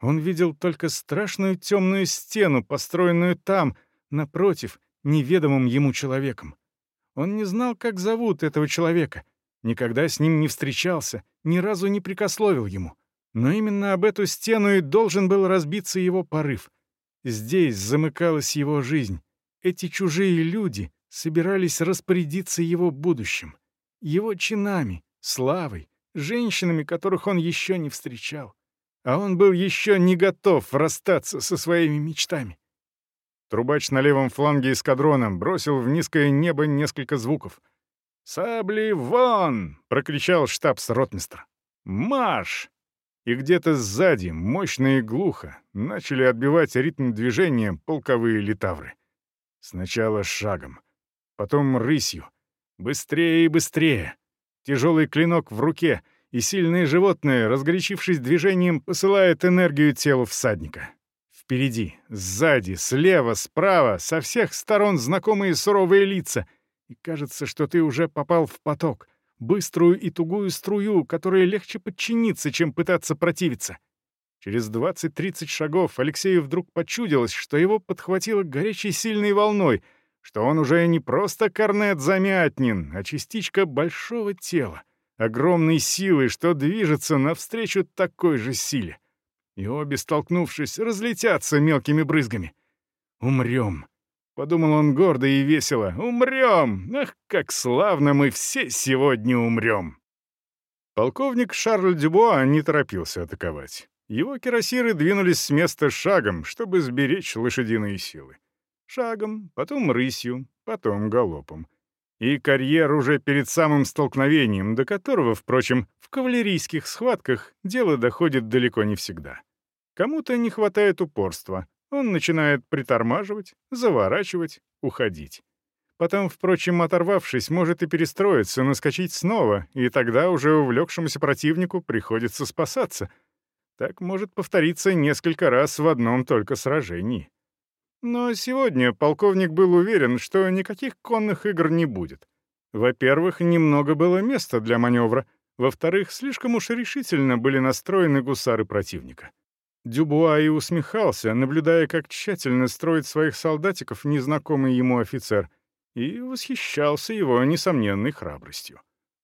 Он видел только страшную темную стену, построенную там, напротив, неведомым ему человеком. Он не знал, как зовут этого человека, никогда с ним не встречался, ни разу не прикословил ему. Но именно об эту стену и должен был разбиться его порыв. Здесь замыкалась его жизнь. Эти чужие люди собирались распорядиться его будущим, его чинами, славой, женщинами, которых он еще не встречал. А он был еще не готов расстаться со своими мечтами. Трубач на левом фланге эскадрона бросил в низкое небо несколько звуков. «Сабли вон!» — прокричал штабс-ротмистр. «Марш!» И где-то сзади, мощно и глухо, начали отбивать ритм движения полковые литавры. Сначала шагом, потом рысью. Быстрее и быстрее. Тяжелый клинок в руке, и сильное животное, разгорячившись движением, посылает энергию телу всадника. Впереди, сзади, слева, справа, со всех сторон знакомые суровые лица. И кажется, что ты уже попал в поток, быструю и тугую струю, которой легче подчиниться, чем пытаться противиться. Через 20-30 шагов Алексею вдруг почудилось, что его подхватило горячей сильной волной, что он уже не просто корнет замятнин, а частичка большого тела, огромной силы, что движется навстречу такой же силе и обе, столкнувшись, разлетятся мелкими брызгами. «Умрем», — подумал он гордо и весело. «Умрем! Ах, как славно мы все сегодня умрем!» Полковник Шарль Дюбуа не торопился атаковать. Его кирасиры двинулись с места шагом, чтобы сберечь лошадиные силы. Шагом, потом рысью, потом галопом. И карьер уже перед самым столкновением, до которого, впрочем, в кавалерийских схватках дело доходит далеко не всегда. Кому-то не хватает упорства. Он начинает притормаживать, заворачивать, уходить. Потом, впрочем, оторвавшись, может и перестроиться, наскочить снова, и тогда уже увлекшемуся противнику приходится спасаться. Так может повториться несколько раз в одном только сражении. Но сегодня полковник был уверен, что никаких конных игр не будет. Во-первых, немного было места для маневра. Во-вторых, слишком уж решительно были настроены гусары противника. Дюбуа и усмехался, наблюдая, как тщательно строит своих солдатиков незнакомый ему офицер, и восхищался его несомненной храбростью.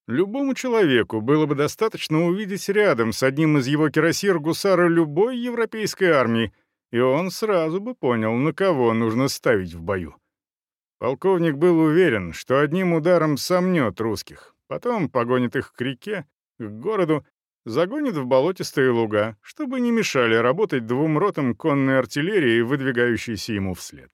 Любому человеку было бы достаточно увидеть рядом с одним из его кирасир гусара любой европейской армии, и он сразу бы понял, на кого нужно ставить в бою. Полковник был уверен, что одним ударом сомнет русских, потом погонит их к реке, к городу загонит в болотистые луга, чтобы не мешали работать двум ротам конной артиллерии, выдвигающейся ему вслед.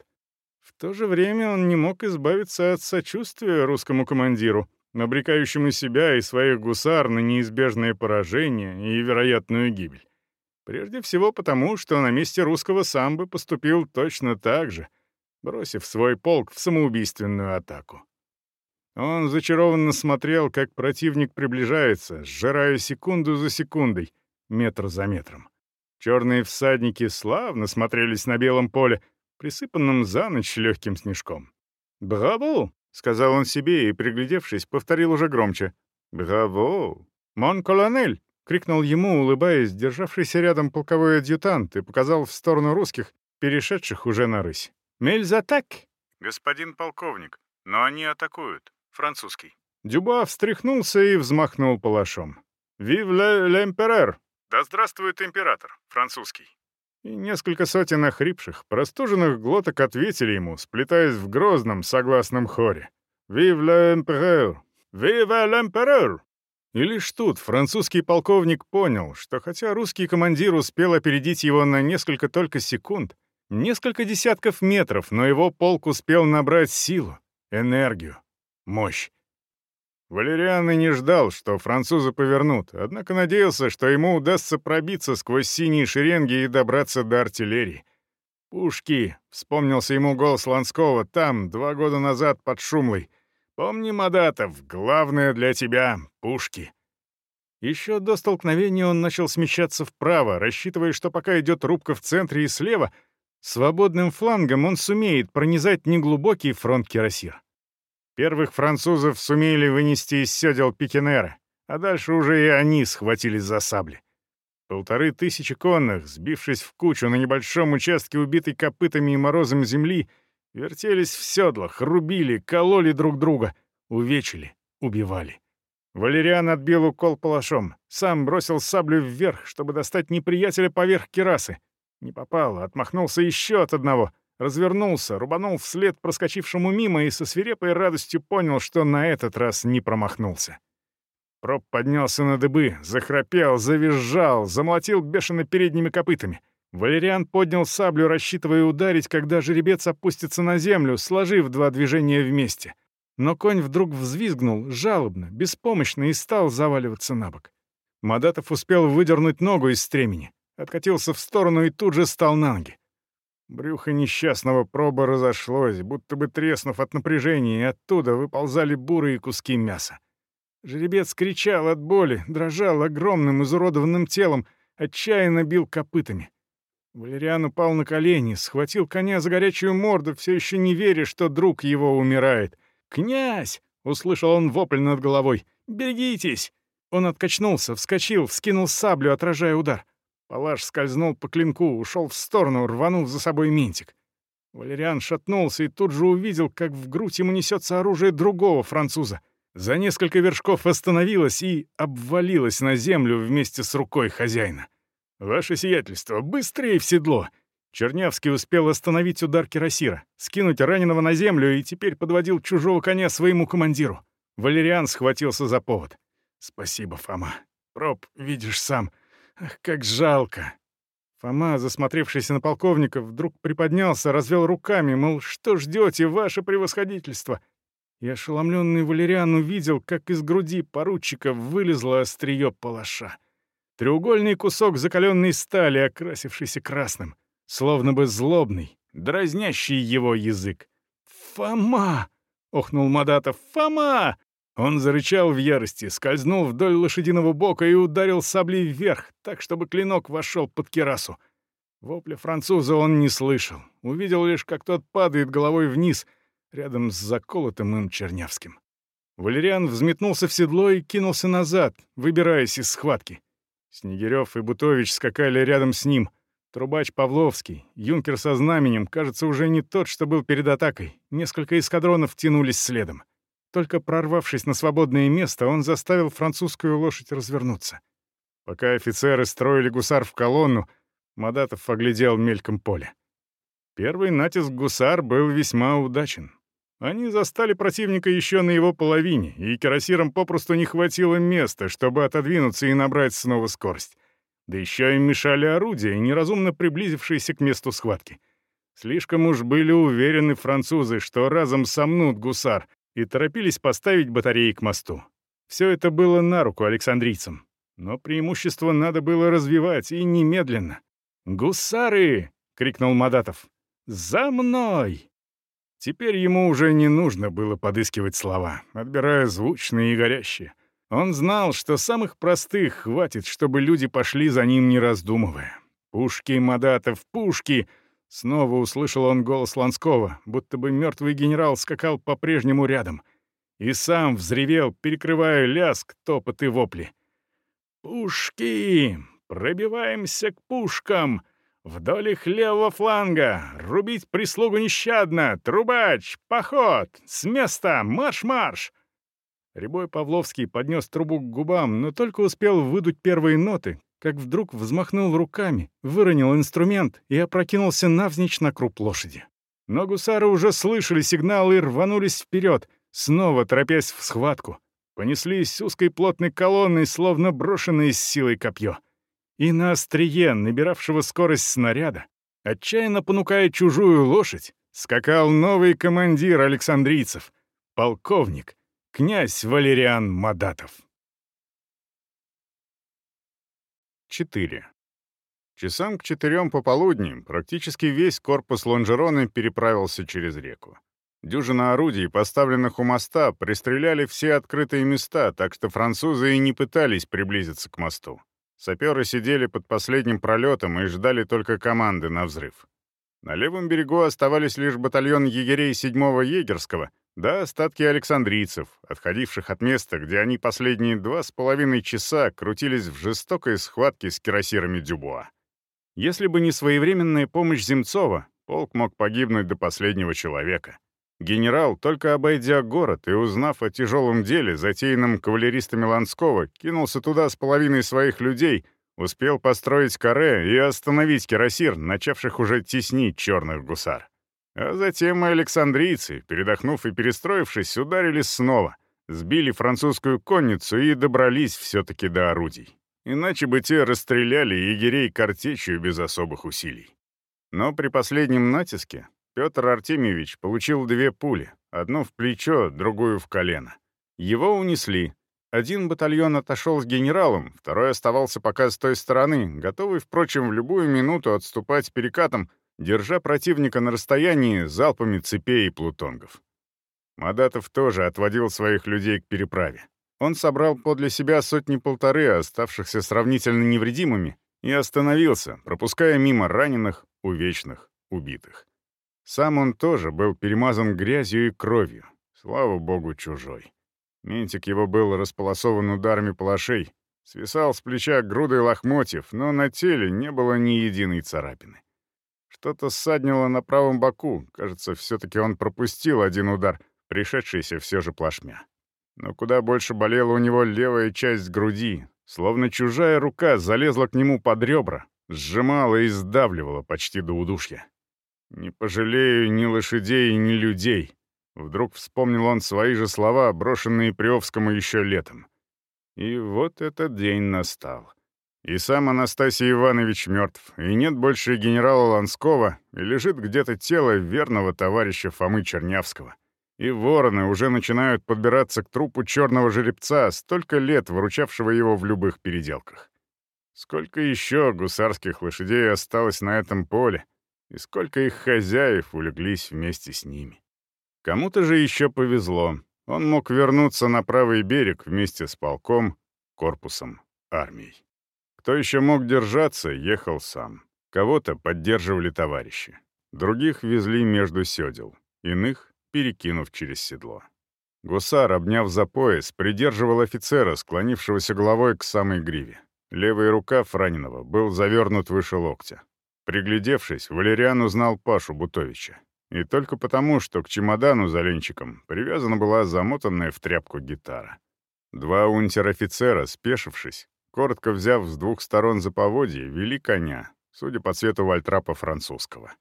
В то же время он не мог избавиться от сочувствия русскому командиру, обрекающему себя и своих гусар на неизбежное поражение и вероятную гибель. Прежде всего потому, что на месте русского сам бы поступил точно так же, бросив свой полк в самоубийственную атаку. Он зачарованно смотрел, как противник приближается, сжирая секунду за секундой, метр за метром. Черные всадники славно смотрелись на белом поле, присыпанном за ночь легким снежком. «Браво!» — сказал он себе и, приглядевшись, повторил уже громче. «Браво! Мон колонель!» — крикнул ему, улыбаясь, державшийся рядом полковой адъютант и показал в сторону русских, перешедших уже на рысь. «Мельзатак!» «Господин полковник, но они атакуют французский. Дюба встряхнулся и взмахнул палашом. «Вив l'empereur!» «Да здравствует император!» Французский. И несколько сотен охрипших, простуженных глоток ответили ему, сплетаясь в грозном согласном хоре. «Вив l'empereur! Vive l'empereur!» И лишь тут французский полковник понял, что хотя русский командир успел опередить его на несколько только секунд, Несколько десятков метров, но его полк успел набрать силу, энергию, мощь. Валериан и не ждал, что французы повернут, однако надеялся, что ему удастся пробиться сквозь синие шеренги и добраться до артиллерии. «Пушки!» — вспомнился ему голос Ланского там, два года назад, под Шумлой. «Помни, Мадатов, главное для тебя — пушки!» Еще до столкновения он начал смещаться вправо, рассчитывая, что пока идет рубка в центре и слева, свободным флангом он сумеет пронизать неглубокий фронт Кирасир. Первых французов сумели вынести из седел Пикинера, а дальше уже и они схватились за сабли. Полторы тысячи конных, сбившись в кучу на небольшом участке убитой копытами и морозом земли, вертелись в седлах, рубили, кололи друг друга, увечили, убивали. Валериан отбил укол палашом, сам бросил саблю вверх, чтобы достать неприятеля поверх кирасы. Не попал, отмахнулся еще от одного — развернулся, рубанул вслед проскочившему мимо и со свирепой радостью понял, что на этот раз не промахнулся. Проб поднялся на дыбы, захрапел, завизжал, замолотил бешено передними копытами. Валериан поднял саблю, рассчитывая ударить, когда жеребец опустится на землю, сложив два движения вместе. Но конь вдруг взвизгнул, жалобно, беспомощно и стал заваливаться на бок. Мадатов успел выдернуть ногу из стремени, откатился в сторону и тут же стал на ноги. Брюхо несчастного проба разошлось, будто бы треснув от напряжения, и оттуда выползали бурые куски мяса. Жеребец кричал от боли, дрожал огромным изуродованным телом, отчаянно бил копытами. Валериан упал на колени, схватил коня за горячую морду, все еще не веря, что друг его умирает. «Князь!» — услышал он вопль над головой. «Берегитесь!» Он откачнулся, вскочил, вскинул саблю, отражая удар. Палаш скользнул по клинку, ушел в сторону, рванув за собой ментик. Валериан шатнулся и тут же увидел, как в грудь ему несется оружие другого француза. За несколько вершков остановилась и обвалилась на землю вместе с рукой хозяина. «Ваше сиятельство, быстрее в седло!» Чернявский успел остановить удар Кирасира, скинуть раненого на землю и теперь подводил чужого коня своему командиру. Валериан схватился за повод. «Спасибо, Фома. Проб, видишь сам, Ах, как жалко. Фома, засмотревшийся на полковника, вдруг приподнялся, развел руками, мол, что ждете, ваше превосходительство? И ошеломленный Валериан увидел, как из груди поручика вылезло острие палаша. Треугольный кусок закаленной стали, окрасившийся красным, словно бы злобный, дразнящий его язык. «Фома!» — охнул Мадатов. «Фома!» Он зарычал в ярости, скользнул вдоль лошадиного бока и ударил саблей вверх, так, чтобы клинок вошел под кирасу. Вопля француза он не слышал. Увидел лишь, как тот падает головой вниз, рядом с заколотым им Чернявским. Валериан взметнулся в седло и кинулся назад, выбираясь из схватки. Снегирев и Бутович скакали рядом с ним. Трубач Павловский, юнкер со знаменем, кажется, уже не тот, что был перед атакой. Несколько эскадронов тянулись следом. Только прорвавшись на свободное место, он заставил французскую лошадь развернуться. Пока офицеры строили гусар в колонну, Мадатов оглядел мельком поле. Первый натиск гусар был весьма удачен. Они застали противника еще на его половине, и кирасирам попросту не хватило места, чтобы отодвинуться и набрать снова скорость. Да еще им мешали орудия, неразумно приблизившиеся к месту схватки. Слишком уж были уверены французы, что разом сомнут гусар, и торопились поставить батареи к мосту. Все это было на руку александрийцам. Но преимущество надо было развивать, и немедленно. «Гусары!» — крикнул Мадатов. «За мной!» Теперь ему уже не нужно было подыскивать слова, отбирая звучные и горящие. Он знал, что самых простых хватит, чтобы люди пошли за ним, не раздумывая. «Пушки, Мадатов, пушки!» Снова услышал он голос Ланского, будто бы мертвый генерал скакал по-прежнему рядом. И сам взревел, перекрывая ляск, топот и вопли. «Пушки! Пробиваемся к пушкам! Вдоль их левого фланга! Рубить прислугу нещадно! Трубач! Поход! С места! Марш-марш!» Рябой Павловский поднес трубу к губам, но только успел выдуть первые ноты, как вдруг взмахнул руками, выронил инструмент и опрокинулся навзничь на круп лошади. Но гусары уже слышали сигналы и рванулись вперед, снова торопясь в схватку. Понеслись узкой плотной колонной, словно брошенные с силой копье. И на острие, набиравшего скорость снаряда, отчаянно понукая чужую лошадь, скакал новый командир Александрийцев, полковник, князь Валериан Мадатов. 4. Часам к четырем пополудни практически весь корпус Лонжероны переправился через реку. Дюжина орудий, поставленных у моста, пристреляли все открытые места, так что французы и не пытались приблизиться к мосту. Саперы сидели под последним пролетом и ждали только команды на взрыв. На левом берегу оставались лишь батальон егерей 7-го егерского, да остатки александрийцев, отходивших от места, где они последние два с половиной часа крутились в жестокой схватке с кирасирами Дюбуа. Если бы не своевременная помощь Земцова, полк мог погибнуть до последнего человека. Генерал, только обойдя город и узнав о тяжелом деле, затеянном кавалеристами Ланского, кинулся туда с половиной своих людей, успел построить каре и остановить кирасир, начавших уже теснить черных гусар. А затем александрийцы, передохнув и перестроившись, ударили снова, сбили французскую конницу и добрались все-таки до орудий. Иначе бы те расстреляли егерей картечью без особых усилий. Но при последнем натиске Петр Артемьевич получил две пули, одну в плечо, другую в колено. Его унесли. Один батальон отошел с генералом, второй оставался пока с той стороны, готовый, впрочем, в любую минуту отступать перекатом, держа противника на расстоянии залпами цепей и плутонгов. Мадатов тоже отводил своих людей к переправе. Он собрал подле себя сотни-полторы оставшихся сравнительно невредимыми и остановился, пропуская мимо раненых, увечных, убитых. Сам он тоже был перемазан грязью и кровью. Слава богу, чужой. Ментик его был располосован ударами палашей, свисал с плеча грудой лохмотьев, но на теле не было ни единой царапины. Что-то ссаднило на правом боку, кажется, все-таки он пропустил один удар, пришедшийся все же плашмя. Но куда больше болела у него левая часть груди, словно чужая рука залезла к нему под ребра, сжимала и сдавливала почти до удушья. «Не пожалею ни лошадей, ни людей», — вдруг вспомнил он свои же слова, брошенные Приовскому еще летом. И вот этот день настал. И сам Анастасий Иванович мертв, и нет больше генерала Ланского, и лежит где-то тело верного товарища Фомы Чернявского. И вороны уже начинают подбираться к трупу черного жеребца, столько лет выручавшего его в любых переделках. Сколько еще гусарских лошадей осталось на этом поле, и сколько их хозяев улеглись вместе с ними. Кому-то же еще повезло. Он мог вернуться на правый берег вместе с полком, корпусом, армией. Кто еще мог держаться, ехал сам. Кого-то поддерживали товарищи. Других везли между седел, иных — перекинув через седло. Гусар, обняв за пояс, придерживал офицера, склонившегося головой к самой гриве. Левый рукав раненого был завернут выше локтя. Приглядевшись, Валериан узнал Пашу Бутовича. И только потому, что к чемодану за ленчиком привязана была замотанная в тряпку гитара. Два унтер-офицера, спешившись, коротко взяв с двух сторон за поводье, вели коня, судя по цвету вальтрапа французского.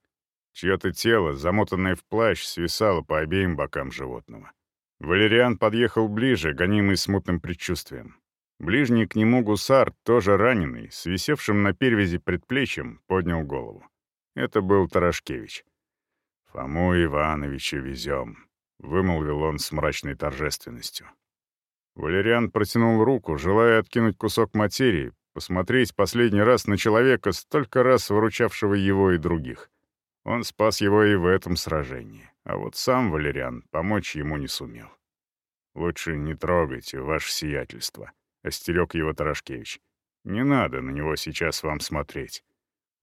Чье-то тело, замотанное в плащ, свисало по обеим бокам животного. Валериан подъехал ближе, гонимый смутным предчувствием. Ближний к нему гусар, тоже раненый, с висевшим на перевязи предплечьем, поднял голову. Это был Тарашкевич. «Фому Ивановича везем», — вымолвил он с мрачной торжественностью. Валериан протянул руку, желая откинуть кусок материи, посмотреть последний раз на человека, столько раз выручавшего его и других. Он спас его и в этом сражении, а вот сам Валериан помочь ему не сумел. «Лучше не трогайте, ваше сиятельство», — остерег его Тарашкевич. «Не надо на него сейчас вам смотреть.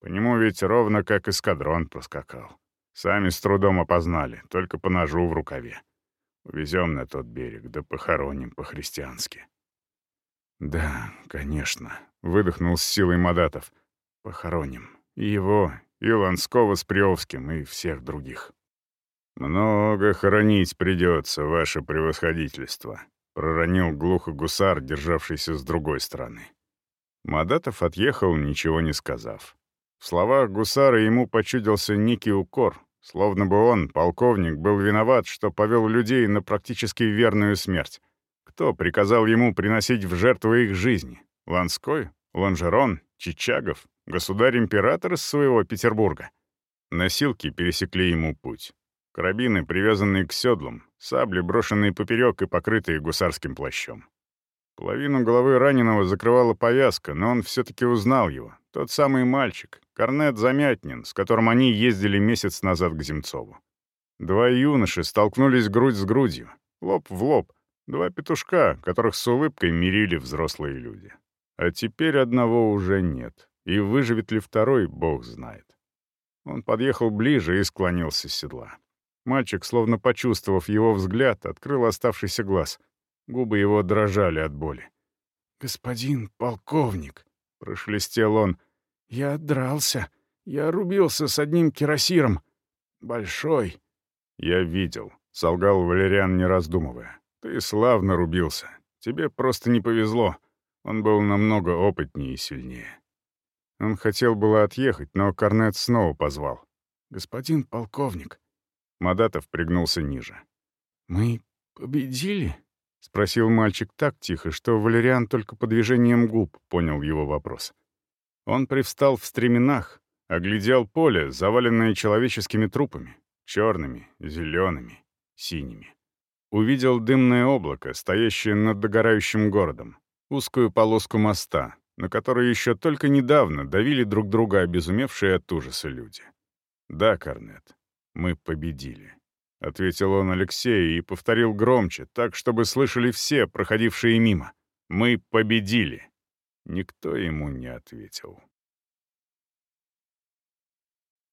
По нему ведь ровно как эскадрон проскакал. Сами с трудом опознали, только по ножу в рукаве. Увезем на тот берег, да похороним по-христиански». «Да, конечно», — выдохнул с силой Мадатов. «Похороним. И его, и Ланского с Приовским, и всех других». «Много хоронить придется, ваше превосходительство», — проронил глухо гусар, державшийся с другой стороны. Мадатов отъехал, ничего не сказав. В словах гусара ему почудился некий укор, словно бы он, полковник, был виноват, что повел людей на практически верную смерть. Кто приказал ему приносить в жертву их жизни? Ланской? Ланжерон? Чичагов? Государь-император из своего Петербурга? Носилки пересекли ему путь. Карабины, привязанные к седлам, сабли, брошенные поперек и покрытые гусарским плащом. Половину головы раненого закрывала повязка, но он все-таки узнал его. Тот самый мальчик, Корнет Замятнин, с которым они ездили месяц назад к Земцову. Два юноши столкнулись грудь с грудью, лоб в лоб. Два петушка, которых с улыбкой мирили взрослые люди. А теперь одного уже нет. И выживет ли второй, бог знает. Он подъехал ближе и склонился с седла. Мальчик, словно почувствовав его взгляд, открыл оставшийся глаз. Губы его дрожали от боли. «Господин полковник», — прошелестел он, — «я дрался. Я рубился с одним кирасиром. Большой». «Я видел», — солгал Валериан, не раздумывая. «Ты славно рубился. Тебе просто не повезло. Он был намного опытнее и сильнее». Он хотел было отъехать, но Корнет снова позвал. «Господин полковник». Мадатов пригнулся ниже. «Мы победили?» — спросил мальчик так тихо, что Валериан только по движением губ понял его вопрос. Он привстал в стременах, оглядел поле, заваленное человеческими трупами, черными, зелеными, синими. Увидел дымное облако, стоящее над догорающим городом, узкую полоску моста, на которой еще только недавно давили друг друга обезумевшие от ужаса люди. Да, Корнет, мы победили. — ответил он Алексею и повторил громче, так, чтобы слышали все, проходившие мимо. «Мы победили!» Никто ему не ответил.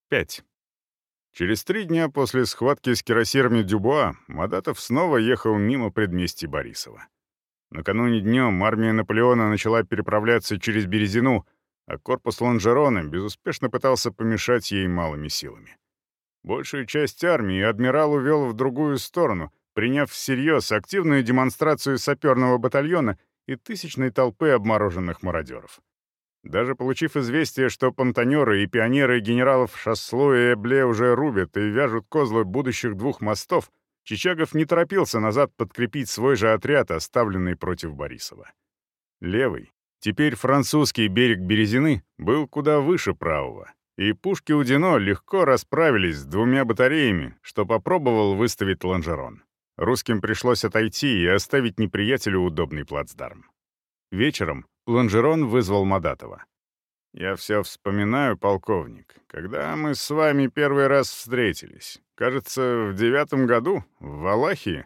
5. Через три дня после схватки с кирасирами Дюбуа Мадатов снова ехал мимо предместья Борисова. Накануне днем армия Наполеона начала переправляться через Березину, а корпус Ланжерона безуспешно пытался помешать ей малыми силами. Большую часть армии адмирал увел в другую сторону, приняв всерьез активную демонстрацию саперного батальона и тысячной толпы обмороженных мародеров. Даже получив известие, что понтонеры и пионеры генералов Шасло и Эбле уже рубят и вяжут козлы будущих двух мостов, Чичагов не торопился назад подкрепить свой же отряд, оставленный против Борисова. Левый, теперь французский берег Березины, был куда выше правого, и пушки Удино легко расправились с двумя батареями, что попробовал выставить Ланжерон. Русским пришлось отойти и оставить неприятелю удобный плацдарм. Вечером Ланжерон вызвал Мадатова. «Я все вспоминаю, полковник, когда мы с вами первый раз встретились. Кажется, в девятом году, в Валахии.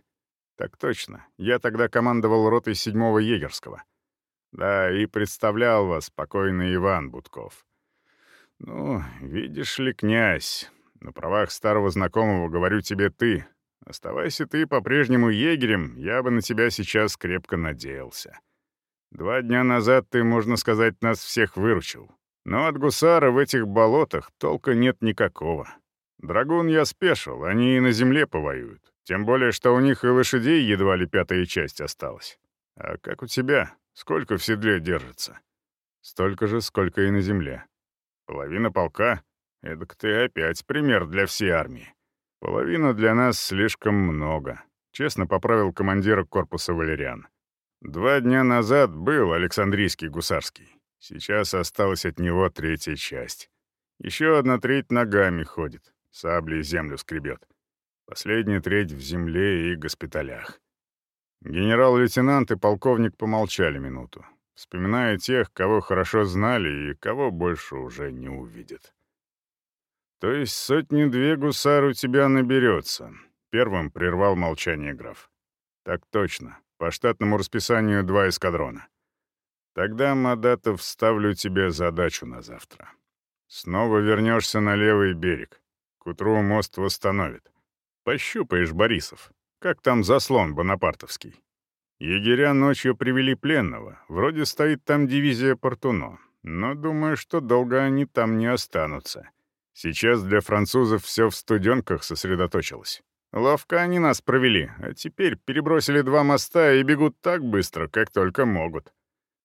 Так точно, я тогда командовал ротой седьмого егерского. Да, и представлял вас покойный Иван Будков. «Ну, видишь ли, князь, на правах старого знакомого говорю тебе ты. Оставайся ты по-прежнему егерем, я бы на тебя сейчас крепко надеялся. Два дня назад ты, можно сказать, нас всех выручил. Но от гусара в этих болотах толка нет никакого. Драгун я спешил, они и на земле повоюют. Тем более, что у них и лошадей едва ли пятая часть осталась. А как у тебя? Сколько в седле держится? Столько же, сколько и на земле. Половина полка? Эдак ты опять пример для всей армии. Половина для нас слишком много. Честно поправил командира корпуса Валериан. Два дня назад был Александрийский гусарский. Сейчас осталась от него третья часть. Еще одна треть ногами ходит, саблей землю скребет. Последняя треть в земле и госпиталях. Генерал-лейтенант и полковник помолчали минуту вспоминая тех, кого хорошо знали и кого больше уже не увидят. «То есть сотни-две гусар у тебя наберется», — первым прервал молчание граф. «Так точно. По штатному расписанию два эскадрона. Тогда, Мадатов, ставлю тебе задачу на завтра. Снова вернешься на левый берег. К утру мост восстановит. Пощупаешь Борисов. Как там заслон бонапартовский? Егеря ночью привели пленного. Вроде стоит там дивизия Портуно. Но думаю, что долго они там не останутся. Сейчас для французов все в студенках сосредоточилось. Ловко они нас провели, а теперь перебросили два моста и бегут так быстро, как только могут.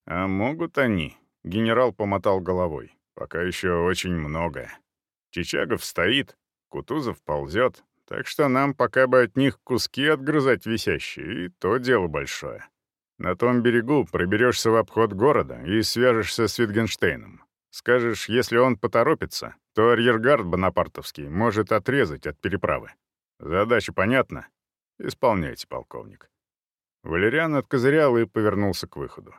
А могут они, генерал помотал головой. Пока еще очень много. Чичагов стоит, Кутузов ползет, так что нам пока бы от них куски отгрызать висящие, и то дело большое. На том берегу проберешься в обход города и свяжешься с Витгенштейном. Скажешь, если он поторопится, то арьергард бонапартовский может отрезать от переправы. Задача понятна? Исполняйте, полковник». Валериан откозырял и повернулся к выходу.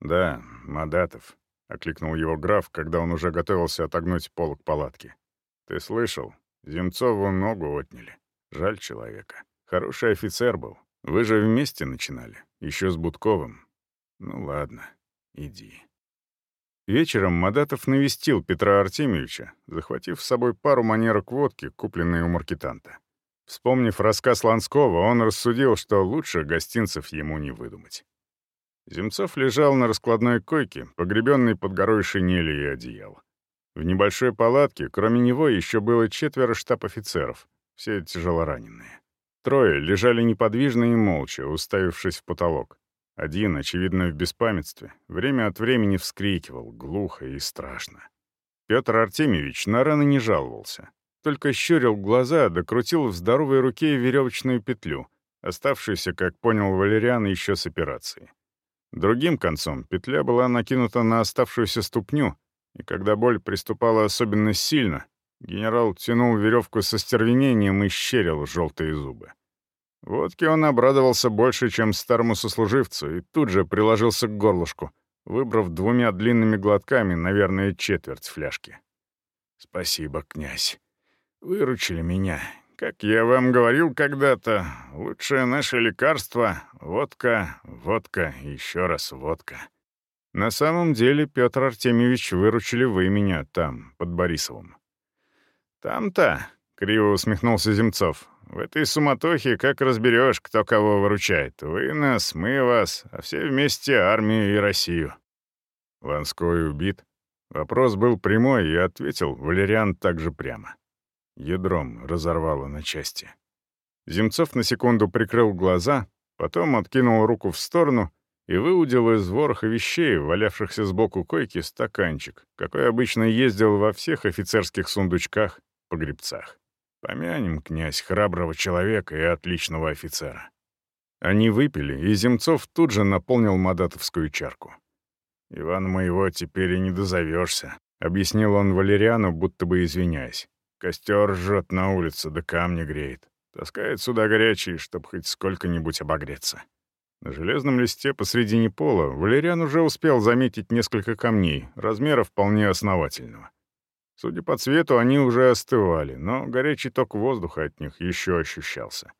«Да, Мадатов», — окликнул его граф, когда он уже готовился отогнуть полок палатки. «Ты слышал? Земцову ногу отняли. Жаль человека. Хороший офицер был. Вы же вместе начинали, еще с Будковым. Ну ладно, иди». Вечером Мадатов навестил Петра Артемьевича, захватив с собой пару манерок водки, купленные у маркетанта. Вспомнив рассказ Ланского, он рассудил, что лучше гостинцев ему не выдумать. Земцов лежал на раскладной койке, погребенный под горой шинели и одеял. В небольшой палатке, кроме него, еще было четверо штаб-офицеров, все тяжелораненые. Трое лежали неподвижно и молча, уставившись в потолок. Один, очевидно, в беспамятстве, время от времени вскрикивал, глухо и страшно. Петр Артемьевич на раны не жаловался, только щурил глаза, докрутил в здоровой руке веревочную петлю, оставшуюся, как понял Валериан, еще с операцией. Другим концом петля была накинута на оставшуюся ступню, и когда боль приступала особенно сильно, генерал тянул веревку со стервенением и щерил желтые зубы. Водке он обрадовался больше, чем старому сослуживцу, и тут же приложился к горлышку, выбрав двумя длинными глотками, наверное, четверть фляжки. «Спасибо, князь. Выручили меня. Как я вам говорил когда-то, лучшее наше лекарство — водка, водка еще раз водка». На самом деле, Петр Артемьевич, выручили вы меня там, под Борисовым. «Там-то», — криво усмехнулся Земцов, в этой суматохе как разберешь, кто кого выручает. Вы нас, мы вас, а все вместе армию и Россию». Ланской убит. Вопрос был прямой, и ответил Валериан также прямо. Ядром разорвало на части. Земцов на секунду прикрыл глаза, потом откинул руку в сторону и выудил из вороха вещей, валявшихся сбоку койки, стаканчик, какой обычно ездил во всех офицерских сундучках, погребцах. Помянем, князь, храброго человека и отличного офицера. Они выпили, и Земцов тут же наполнил мадатовскую чарку. «Иван моего теперь и не дозовешься», — объяснил он Валериану, будто бы извиняясь. «Костер жжет на улице, да камни греет. Таскает сюда горячий, чтобы хоть сколько-нибудь обогреться». На железном листе посредине пола Валериан уже успел заметить несколько камней, размера вполне основательного. Судя по цвету, они уже остывали, но горячий ток воздуха от них еще ощущался.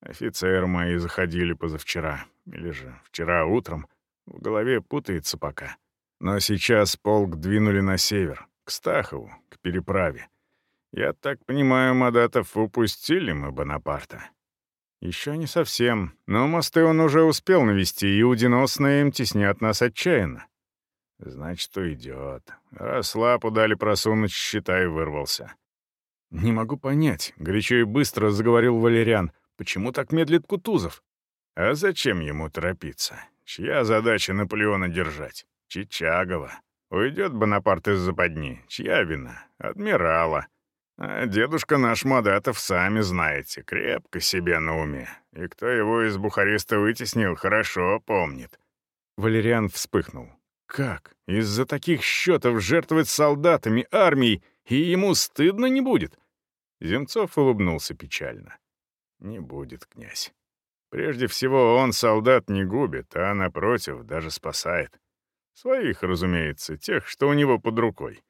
Офицеры мои заходили позавчера, или же вчера утром. В голове путается пока. Но сейчас полк двинули на север, к Стахову, к переправе. Я так понимаю, Мадатов упустили мы Бонапарта. Еще не совсем, но мосты он уже успел навести, и удиносные им теснят нас отчаянно. Значит, уйдет. Раз лапу дали просунуть, считай, вырвался. «Не могу понять», — горячо и быстро заговорил Валериан, «почему так медлит Кутузов?» «А зачем ему торопиться? Чья задача Наполеона держать? Чичагова. Уйдет Бонапарт из западни. Чья вина? Адмирала. А дедушка наш Мадатов, сами знаете, крепко себе на уме. И кто его из Бухареста вытеснил, хорошо помнит». Валериан вспыхнул. Как? Из-за таких счетов жертвовать солдатами, армией, и ему стыдно не будет? Земцов улыбнулся печально. Не будет, князь. Прежде всего, он солдат не губит, а, напротив, даже спасает. Своих, разумеется, тех, что у него под рукой.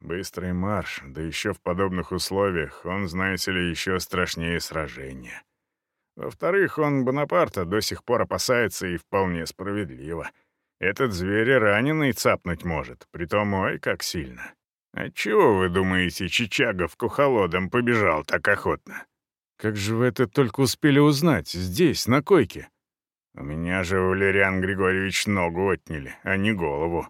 Быстрый марш, да еще в подобных условиях, он, знаете ли, еще страшнее сражения. Во-вторых, он Бонапарта до сих пор опасается и вполне справедливо — этот зверь раненый цапнуть может, притом ой, как сильно. Отчего, вы думаете, Чичаговку холодом побежал так охотно? Как же вы это только успели узнать, здесь, на койке? У меня же Валериан Григорьевич ногу отняли, а не голову.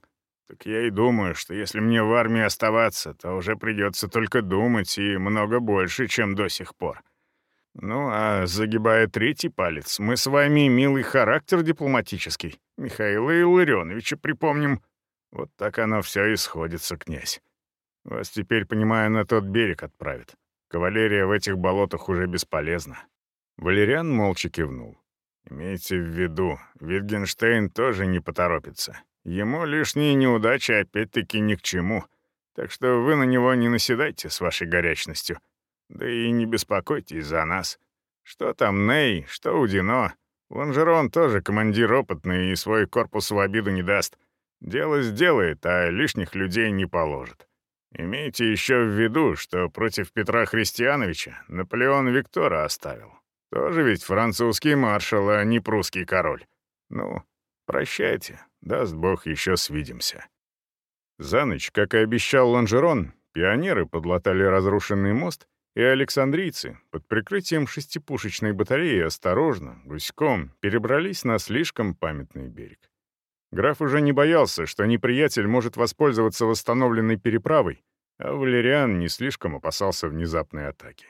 Так я и думаю, что если мне в армии оставаться, то уже придется только думать и много больше, чем до сих пор. Ну, а загибая третий палец, мы с вами милый характер дипломатический. Михаила Илларионовича припомним. Вот так оно все и сходится, князь. Вас теперь, понимаю, на тот берег отправят. Кавалерия в этих болотах уже бесполезна. Валериан молча кивнул. Имейте в виду, Витгенштейн тоже не поторопится. Ему лишние неудачи опять-таки ни к чему. Так что вы на него не наседайте с вашей горячностью. Да и не беспокойтесь за нас. Что там Ней, что Удино. Лонжерон тоже командир опытный и свой корпус в обиду не даст. Дело сделает, а лишних людей не положит. Имейте еще в виду, что против Петра Христиановича Наполеон Виктора оставил. Тоже ведь французский маршал, а не прусский король. Ну, прощайте, даст бог еще свидимся. За ночь, как и обещал Лонжерон, пионеры подлатали разрушенный мост, и александрийцы под прикрытием шестипушечной батареи осторожно, гуськом, перебрались на слишком памятный берег. Граф уже не боялся, что неприятель может воспользоваться восстановленной переправой, а Валериан не слишком опасался внезапной атаки.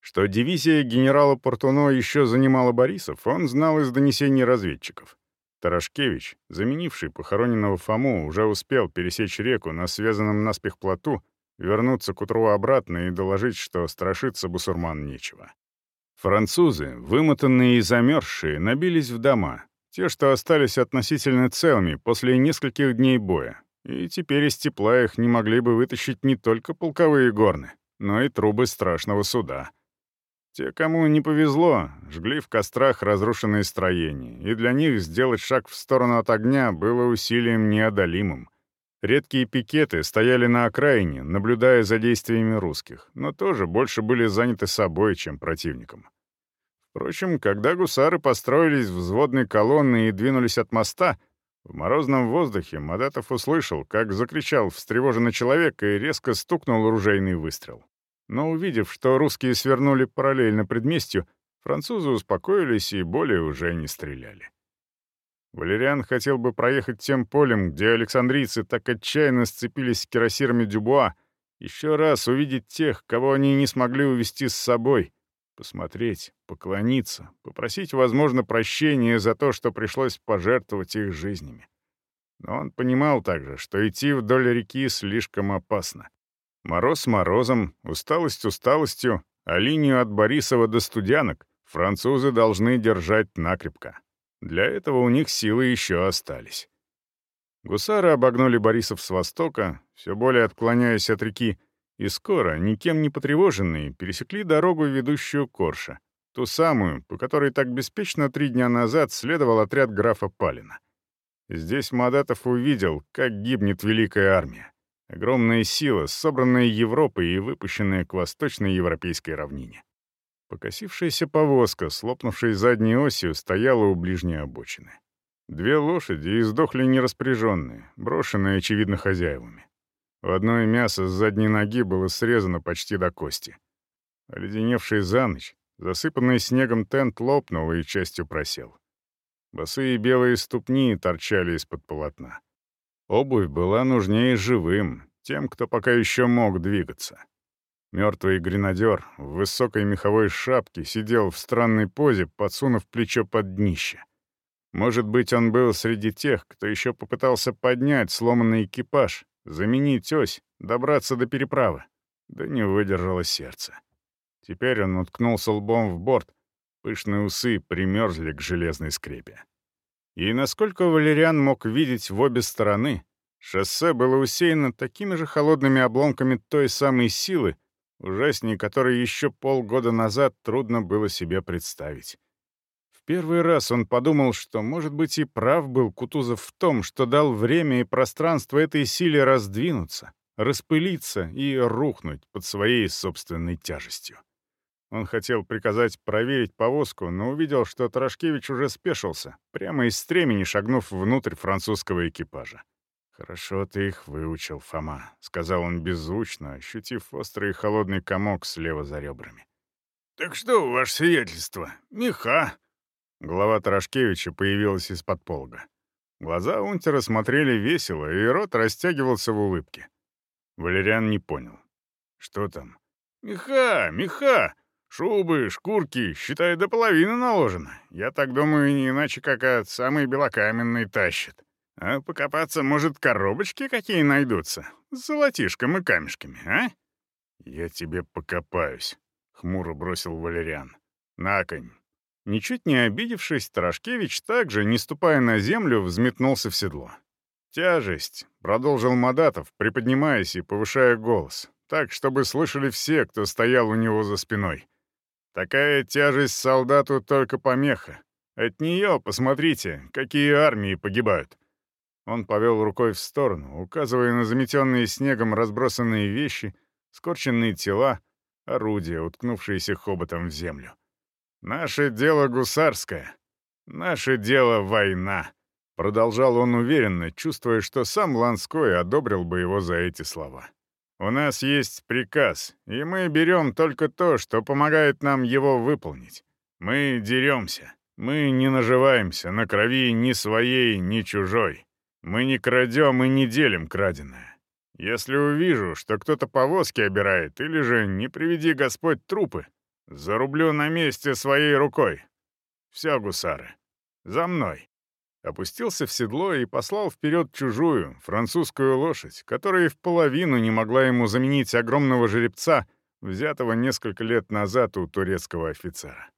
Что дивизия генерала Портуно еще занимала Борисов, он знал из донесений разведчиков. Тарашкевич, заменивший похороненного Фому, уже успел пересечь реку на связанном наспех плоту, вернуться к утру обратно и доложить, что страшиться бусурман нечего. Французы, вымотанные и замерзшие, набились в дома, те, что остались относительно целыми после нескольких дней боя, и теперь из тепла их не могли бы вытащить не только полковые горны, но и трубы страшного суда. Те, кому не повезло, жгли в кострах разрушенные строения, и для них сделать шаг в сторону от огня было усилием неодолимым. Редкие пикеты стояли на окраине, наблюдая за действиями русских, но тоже больше были заняты собой, чем противником. Впрочем, когда гусары построились взводной колонны и двинулись от моста, в морозном воздухе Мадатов услышал, как закричал встревоженный человек и резко стукнул оружейный выстрел. Но увидев, что русские свернули параллельно предместью, французы успокоились и более уже не стреляли. Валериан хотел бы проехать тем полем, где александрийцы так отчаянно сцепились с кирасирами Дюбуа, еще раз увидеть тех, кого они не смогли увести с собой, Посмотреть, поклониться, попросить, возможно, прощения за то, что пришлось пожертвовать их жизнями. Но он понимал также, что идти вдоль реки слишком опасно. Мороз морозом, усталость усталостью, а линию от Борисова до Студянок французы должны держать накрепко. Для этого у них силы еще остались. Гусары обогнули Борисов с востока, все более отклоняясь от реки, и скоро, никем не потревоженные, пересекли дорогу, ведущую Корша, ту самую, по которой так беспечно три дня назад следовал отряд графа Палина. Здесь Мадатов увидел, как гибнет Великая Армия. Огромная сила, собранная Европой и выпущенная к восточной европейской равнине. Покосившаяся повозка, слопнувшей задней осью, стояла у ближней обочины. Две лошади издохли нераспряженные, брошенные, очевидно, хозяевами. В одной мясо с задней ноги было срезано почти до кости. Оледеневший за ночь, засыпанный снегом тент лопнул и частью просел. Босые белые ступни торчали из-под полотна. Обувь была нужнее живым, тем, кто пока еще мог двигаться. Мертвый гренадер в высокой меховой шапке сидел в странной позе, подсунув плечо под днище. Может быть, он был среди тех, кто еще попытался поднять сломанный экипаж, Заменить ось, добраться до переправы. Да не выдержало сердце. Теперь он уткнулся лбом в борт, пышные усы примерзли к железной скрепе. И насколько Валериан мог видеть в обе стороны, шоссе было усеяно такими же холодными обломками той самой силы, ужасней которой еще полгода назад трудно было себе представить первый раз он подумал, что, может быть, и прав был Кутузов в том, что дал время и пространство этой силе раздвинуться, распылиться и рухнуть под своей собственной тяжестью. Он хотел приказать проверить повозку, но увидел, что Тарашкевич уже спешился, прямо из стремени шагнув внутрь французского экипажа. «Хорошо ты их выучил, Фома», — сказал он беззвучно, ощутив острый холодный комок слева за ребрами. «Так что, ваше сиятельство, меха?» Голова Тарашкевича появилась из-под полга. Глаза унтера смотрели весело, и рот растягивался в улыбке. Валериан не понял. «Что там?» «Меха, меха! Шубы, шкурки, считай, до половины наложено. Я так думаю, не иначе как от самой белокаменной тащат. А покопаться, может, коробочки какие найдутся? С золотишком и камешками, а?» «Я тебе покопаюсь», — хмуро бросил Валериан. «На конь, Ничуть не обидевшись, Тарашкевич также, не ступая на землю, взметнулся в седло. «Тяжесть», — продолжил Мадатов, приподнимаясь и повышая голос, так, чтобы слышали все, кто стоял у него за спиной. «Такая тяжесть солдату только помеха. От нее, посмотрите, какие армии погибают». Он повел рукой в сторону, указывая на заметенные снегом разбросанные вещи, скорченные тела, орудия, уткнувшиеся хоботом в землю. «Наше дело гусарское. Наше дело война», — продолжал он уверенно, чувствуя, что сам Ланской одобрил бы его за эти слова. «У нас есть приказ, и мы берем только то, что помогает нам его выполнить. Мы деремся. Мы не наживаемся на крови ни своей, ни чужой. Мы не крадем и не делим краденое. Если увижу, что кто-то повозки обирает, или же, не приведи Господь, трупы, зарублю на месте своей рукой. Все, гусары, за мной. Опустился в седло и послал вперед чужую, французскую лошадь, которая в половину не могла ему заменить огромного жеребца, взятого несколько лет назад у турецкого офицера.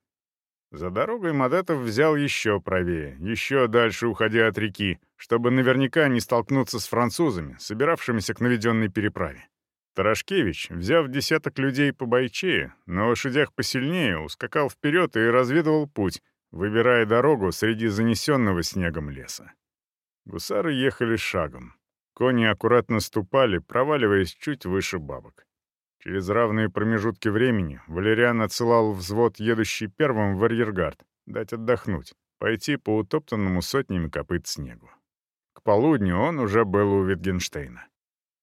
За дорогой Мадетов взял еще правее, еще дальше уходя от реки, чтобы наверняка не столкнуться с французами, собиравшимися к наведенной переправе. Тарашкевич, взяв десяток людей по бойчее, на лошадях посильнее, ускакал вперед и разведывал путь, выбирая дорогу среди занесенного снегом леса. Гусары ехали шагом. Кони аккуратно ступали, проваливаясь чуть выше бабок. Через равные промежутки времени Валериан отсылал взвод, едущий первым в арьергард, дать отдохнуть, пойти по утоптанному сотнями копыт снегу. К полудню он уже был у Витгенштейна.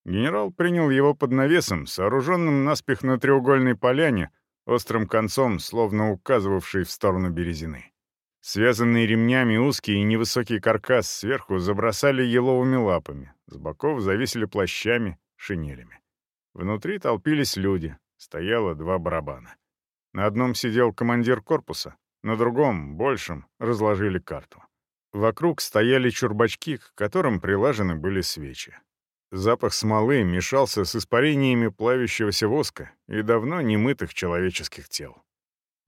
Генерал принял его под навесом, сооруженным наспех на треугольной поляне, острым концом, словно указывавший в сторону березины. Связанные ремнями узкий и невысокий каркас сверху забросали еловыми лапами, с боков зависели плащами, шинелями. Внутри толпились люди, стояло два барабана. На одном сидел командир корпуса, на другом, большем, разложили карту. Вокруг стояли чурбачки, к которым прилажены были свечи. Запах смолы мешался с испарениями плавящегося воска и давно немытых человеческих тел.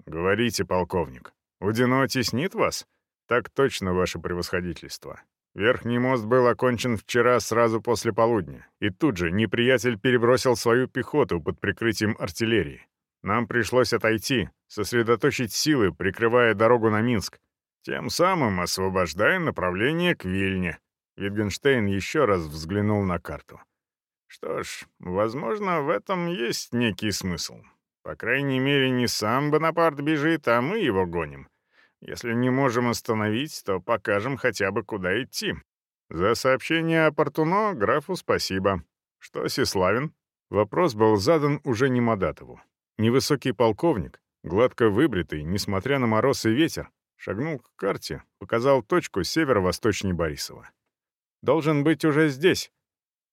«Говорите, полковник, Удино теснит вас?» «Так точно, ваше превосходительство. Верхний мост был окончен вчера сразу после полудня, и тут же неприятель перебросил свою пехоту под прикрытием артиллерии. Нам пришлось отойти, сосредоточить силы, прикрывая дорогу на Минск, тем самым освобождая направление к Вильне. Витгенштейн еще раз взглянул на карту. Что ж, возможно, в этом есть некий смысл. По крайней мере, не сам Бонапарт бежит, а мы его гоним. Если не можем остановить, то покажем хотя бы, куда идти. За сообщение о Портуно графу спасибо. Что, Сеславин? Вопрос был задан уже не Мадатову. Невысокий полковник, гладко выбритый, несмотря на мороз и ветер, шагнул к карте, показал точку северо-восточней Борисова. «Должен быть уже здесь.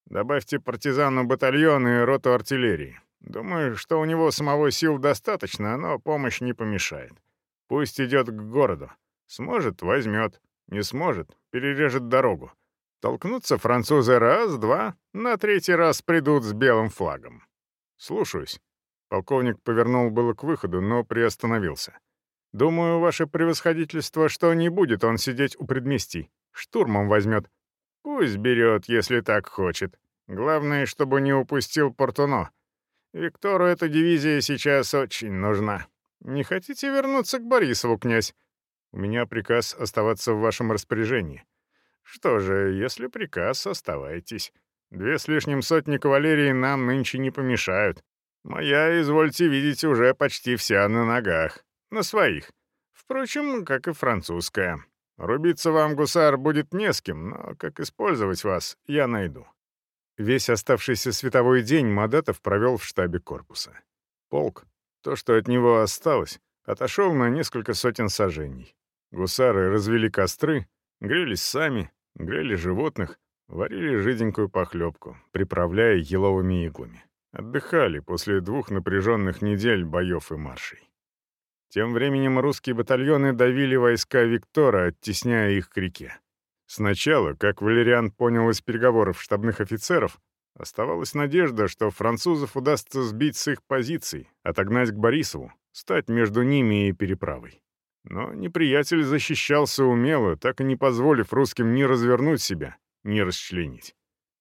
Добавьте партизану батальон и роту артиллерии. Думаю, что у него самого сил достаточно, но помощь не помешает. Пусть идет к городу. Сможет — возьмет. Не сможет — перережет дорогу. Толкнутся французы раз, два, на третий раз придут с белым флагом. Слушаюсь. Полковник повернул было к выходу, но приостановился. «Думаю, ваше превосходительство, что не будет он сидеть у предместий. Штурмом возьмет. Пусть берет, если так хочет. Главное, чтобы не упустил Портуно. Виктору эта дивизия сейчас очень нужна». «Не хотите вернуться к Борисову, князь? У меня приказ оставаться в вашем распоряжении». «Что же, если приказ, оставайтесь. Две с лишним сотни кавалерии нам нынче не помешают. Моя, извольте видеть, уже почти вся на ногах. На своих. Впрочем, как и французская. Рубиться вам, гусар, будет не с кем, но как использовать вас, я найду». Весь оставшийся световой день Мадатов провел в штабе корпуса. Полк, то, что от него осталось, отошел на несколько сотен сажений. Гусары развели костры, грелись сами, грели животных, варили жиденькую похлебку, приправляя еловыми иглами. Отдыхали после двух напряженных недель боев и маршей. Тем временем русские батальоны давили войска Виктора, оттесняя их к реке. Сначала, как Валериан понял из переговоров штабных офицеров, Оставалась надежда, что французов удастся сбить с их позиций, отогнать к Борисову, стать между ними и переправой. Но неприятель защищался умело, так и не позволив русским ни развернуть себя, не расчленить.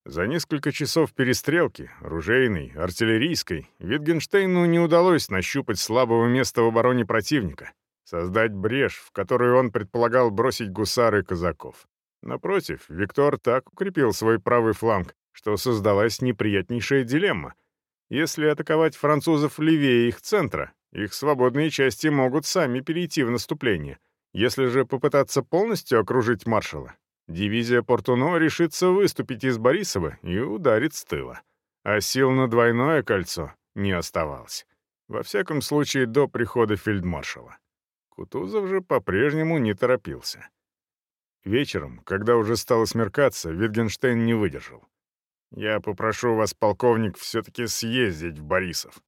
За несколько часов перестрелки, ружейной, артиллерийской, Витгенштейну не удалось нащупать слабого места в обороне противника, создать брешь, в которую он предполагал бросить гусары и казаков. Напротив, Виктор так укрепил свой правый фланг, что создалась неприятнейшая дилемма. Если атаковать французов левее их центра, их свободные части могут сами перейти в наступление. Если же попытаться полностью окружить маршала, Дивизия Портуно решится выступить из Борисова и ударит с тыла. А сил на двойное кольцо не оставалось. Во всяком случае, до прихода фельдмаршала. Кутузов же по-прежнему не торопился. Вечером, когда уже стало смеркаться, Витгенштейн не выдержал. «Я попрошу вас, полковник, все-таки съездить в Борисов.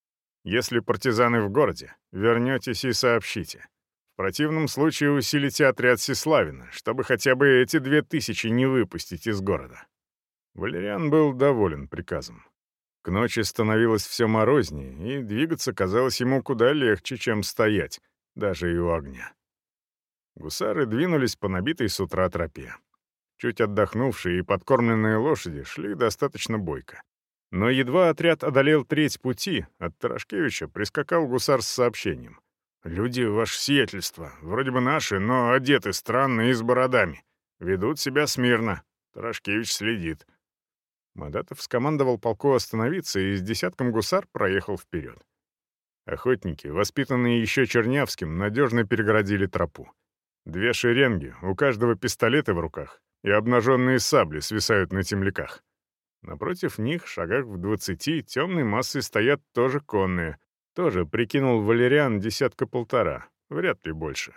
Если партизаны в городе, вернетесь и сообщите. В противном случае усилите отряд Сеславина, чтобы хотя бы эти две тысячи не выпустить из города». Валериан был доволен приказом. К ночи становилось все морознее, и двигаться казалось ему куда легче, чем стоять, даже и у огня. Гусары двинулись по набитой с утра тропе. Чуть отдохнувшие и подкормленные лошади шли достаточно бойко. Но едва отряд одолел треть пути, от Тарашкевича прискакал гусар с сообщением. Люди, ваше сиятельство, вроде бы наши, но одеты странно и с бородами. Ведут себя смирно. Тарашкевич следит. Мадатов скомандовал полку остановиться и с десятком гусар проехал вперед. Охотники, воспитанные еще Чернявским, надежно перегородили тропу. Две шеренги, у каждого пистолеты в руках, и обнаженные сабли свисают на темляках. Напротив них, шагах в двадцати, темной массой стоят тоже конные, тоже прикинул Валериан десятка-полтора, вряд ли больше.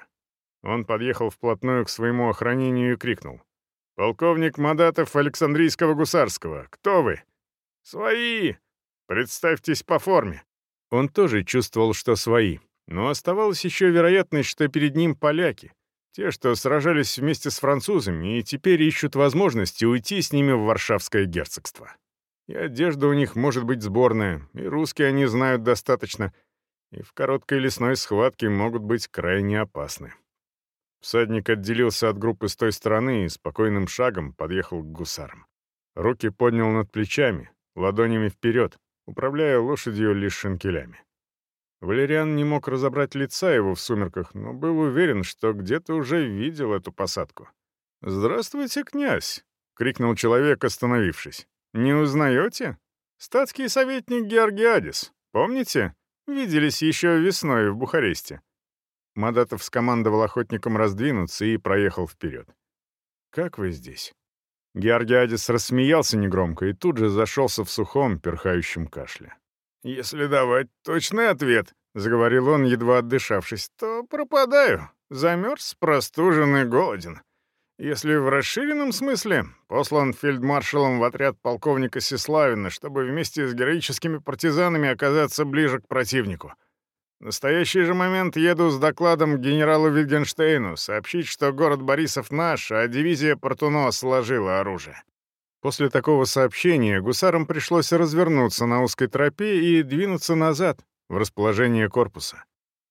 Он подъехал вплотную к своему охранению и крикнул. «Полковник Мадатов Александрийского гусарского, кто вы?» «Свои! Представьтесь по форме!» Он тоже чувствовал, что свои, но оставалась еще вероятность, что перед ним поляки, те, что сражались вместе с французами и теперь ищут возможности уйти с ними в Варшавское герцогство. И одежда у них может быть сборная, и русские они знают достаточно, и в короткой лесной схватке могут быть крайне опасны. Всадник отделился от группы с той стороны и спокойным шагом подъехал к гусарам. Руки поднял над плечами, ладонями вперед, управляя лошадью лишь шинкелями. Валериан не мог разобрать лица его в сумерках, но был уверен, что где-то уже видел эту посадку. «Здравствуйте, князь!» — крикнул человек, остановившись. «Не узнаете? Статский советник Георгиадис. Помните? Виделись еще весной в Бухаресте». Мадатов скомандовал охотникам раздвинуться и проехал вперед. «Как вы здесь?» Георгиадис рассмеялся негромко и тут же зашелся в сухом, перхающем кашле. «Если давать точный ответ», — заговорил он, едва отдышавшись, — «то пропадаю. Замерз, простужен и голоден. Если в расширенном смысле, послан фельдмаршалом в отряд полковника Сеславина, чтобы вместе с героическими партизанами оказаться ближе к противнику. В настоящий же момент еду с докладом к генералу Витгенштейну сообщить, что город Борисов наш, а дивизия Портуно сложила оружие. После такого сообщения гусарам пришлось развернуться на узкой тропе и двинуться назад, в расположение корпуса.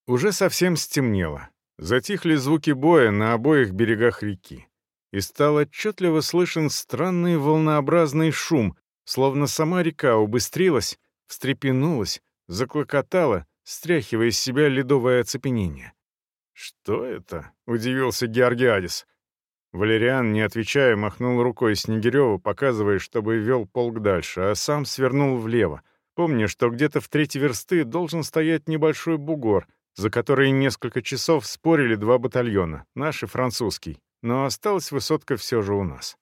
Уже совсем стемнело. Затихли звуки боя на обоих берегах реки и стал отчетливо слышен странный волнообразный шум, словно сама река убыстрилась, встрепенулась, заклокотала, стряхивая из себя ледовое оцепенение. «Что это?» — удивился Георгиадис. Валериан, не отвечая, махнул рукой Снегиреву, показывая, чтобы вел полк дальше, а сам свернул влево, помня, что где-то в третьей версты должен стоять небольшой бугор, за который несколько часов спорили два батальона, наш и французский, но осталась высотка все же у нас.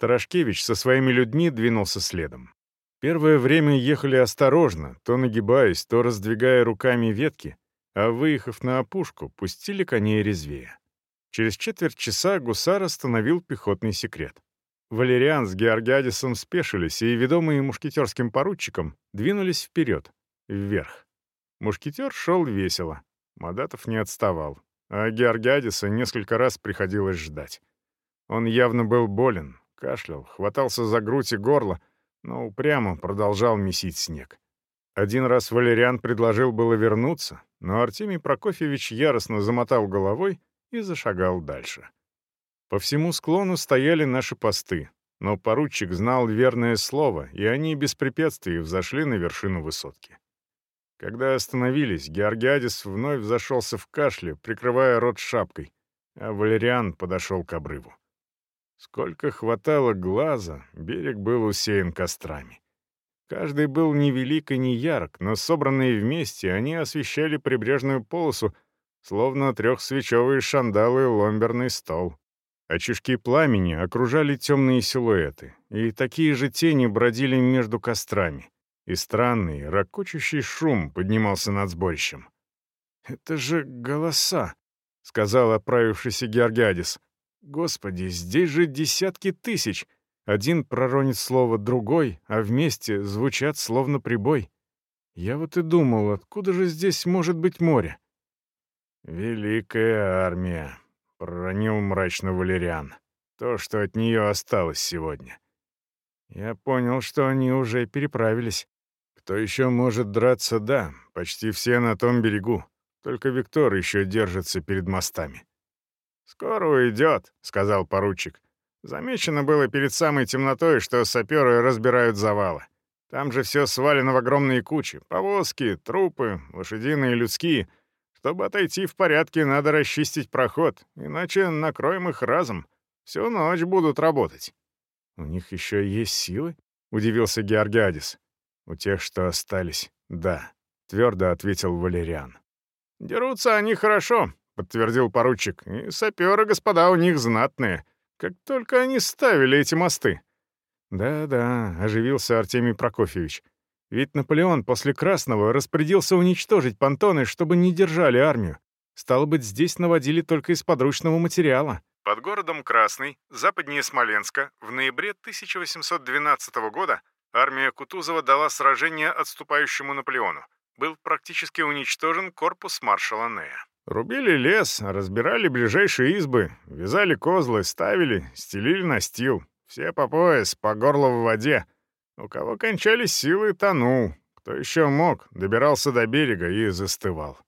Тарашкевич со своими людьми двинулся следом. Первое время ехали осторожно, то нагибаясь, то раздвигая руками ветки, а выехав на опушку, пустили коней резвее. Через четверть часа гусар остановил пехотный секрет. Валериан с Георгиадисом спешились и, ведомые мушкетерским поручиком, двинулись вперед, вверх. Мушкетер шел весело. Мадатов не отставал а Георгиадиса несколько раз приходилось ждать. Он явно был болен, кашлял, хватался за грудь и горло, но упрямо продолжал месить снег. Один раз Валериан предложил было вернуться, но Артемий Прокофьевич яростно замотал головой и зашагал дальше. По всему склону стояли наши посты, но поручик знал верное слово, и они без препятствий взошли на вершину высотки. Когда остановились, Георгиадис вновь зашелся в кашле, прикрывая рот шапкой, а Валериан подошел к обрыву. Сколько хватало глаза, берег был усеян кострами. Каждый был невелик и не ярк, но собранные вместе они освещали прибрежную полосу, словно трехсвечевые шандалы ломберный стол. Очишки пламени окружали темные силуэты, и такие же тени бродили между кострами, и странный, ракочущий шум поднимался над сборищем. «Это же голоса», — сказал оправившийся Георгиадис. «Господи, здесь же десятки тысяч!» Один проронит слово другой, а вместе звучат словно прибой. Я вот и думал, откуда же здесь может быть море? «Великая армия», — проронил мрачно Валериан. «То, что от нее осталось сегодня». Я понял, что они уже переправились. Кто еще может драться, да, почти все на том берегу. Только Виктор еще держится перед мостами. «Скоро уйдет», — сказал поручик. Замечено было перед самой темнотой, что саперы разбирают завалы. Там же все свалено в огромные кучи. Повозки, трупы, лошадиные и людские. Чтобы отойти в порядке, надо расчистить проход, иначе накроем их разом. Всю ночь будут работать. «У них еще есть силы?» — удивился Георгиадис. «У тех, что остались, да», — твердо ответил Валериан. «Дерутся они хорошо», — подтвердил поручик. «И саперы, господа, у них знатные. Как только они ставили эти мосты. Да-да, оживился Артемий Прокофьевич. Ведь Наполеон после Красного распорядился уничтожить понтоны, чтобы не держали армию. Стало быть, здесь наводили только из подручного материала. Под городом Красный, западнее Смоленска, в ноябре 1812 года армия Кутузова дала сражение отступающему Наполеону. Был практически уничтожен корпус маршала Нея. Рубили лес, разбирали ближайшие избы, вязали козлы, ставили, стелили настил. Все по пояс, по горло в воде. У кого кончались силы, тонул. Кто еще мог, добирался до берега и застывал.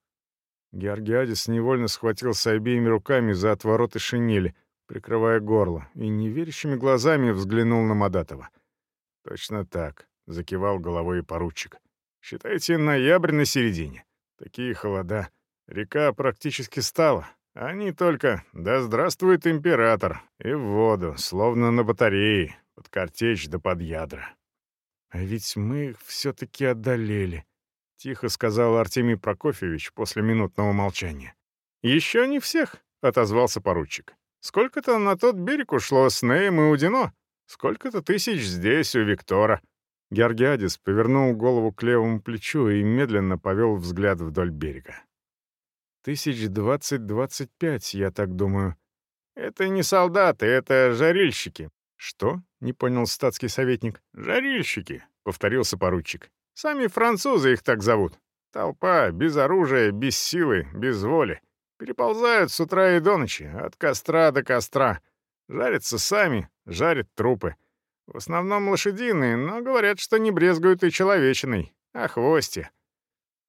Георгиадис невольно схватился обеими руками за отвороты шинели, прикрывая горло, и неверящими глазами взглянул на Мадатова. «Точно так», — закивал головой поручик. «Считайте, ноябрь на середине. Такие холода. Река практически стала. Они только «Да здравствует император!» и в воду, словно на батарее, под картечь да под ядра. «А ведь мы их все-таки одолели», — тихо сказал Артемий Прокофьевич после минутного молчания. «Еще не всех», — отозвался поручик. «Сколько-то на тот берег ушло с Неем и Удино, сколько-то тысяч здесь, у Виктора». Георгиадис повернул голову к левому плечу и медленно повел взгляд вдоль берега. Тысяч двадцать-двадцать пять, я так думаю. Это не солдаты, это жарильщики. Что? Не понял статский советник. Жарильщики, повторился поручик. Сами французы их так зовут. Толпа, без оружия, без силы, без воли. Переползают с утра и до ночи, от костра до костра. Жарятся сами, жарят трупы. В основном лошадиные, но говорят, что не брезгуют и человечиной, а хвосте.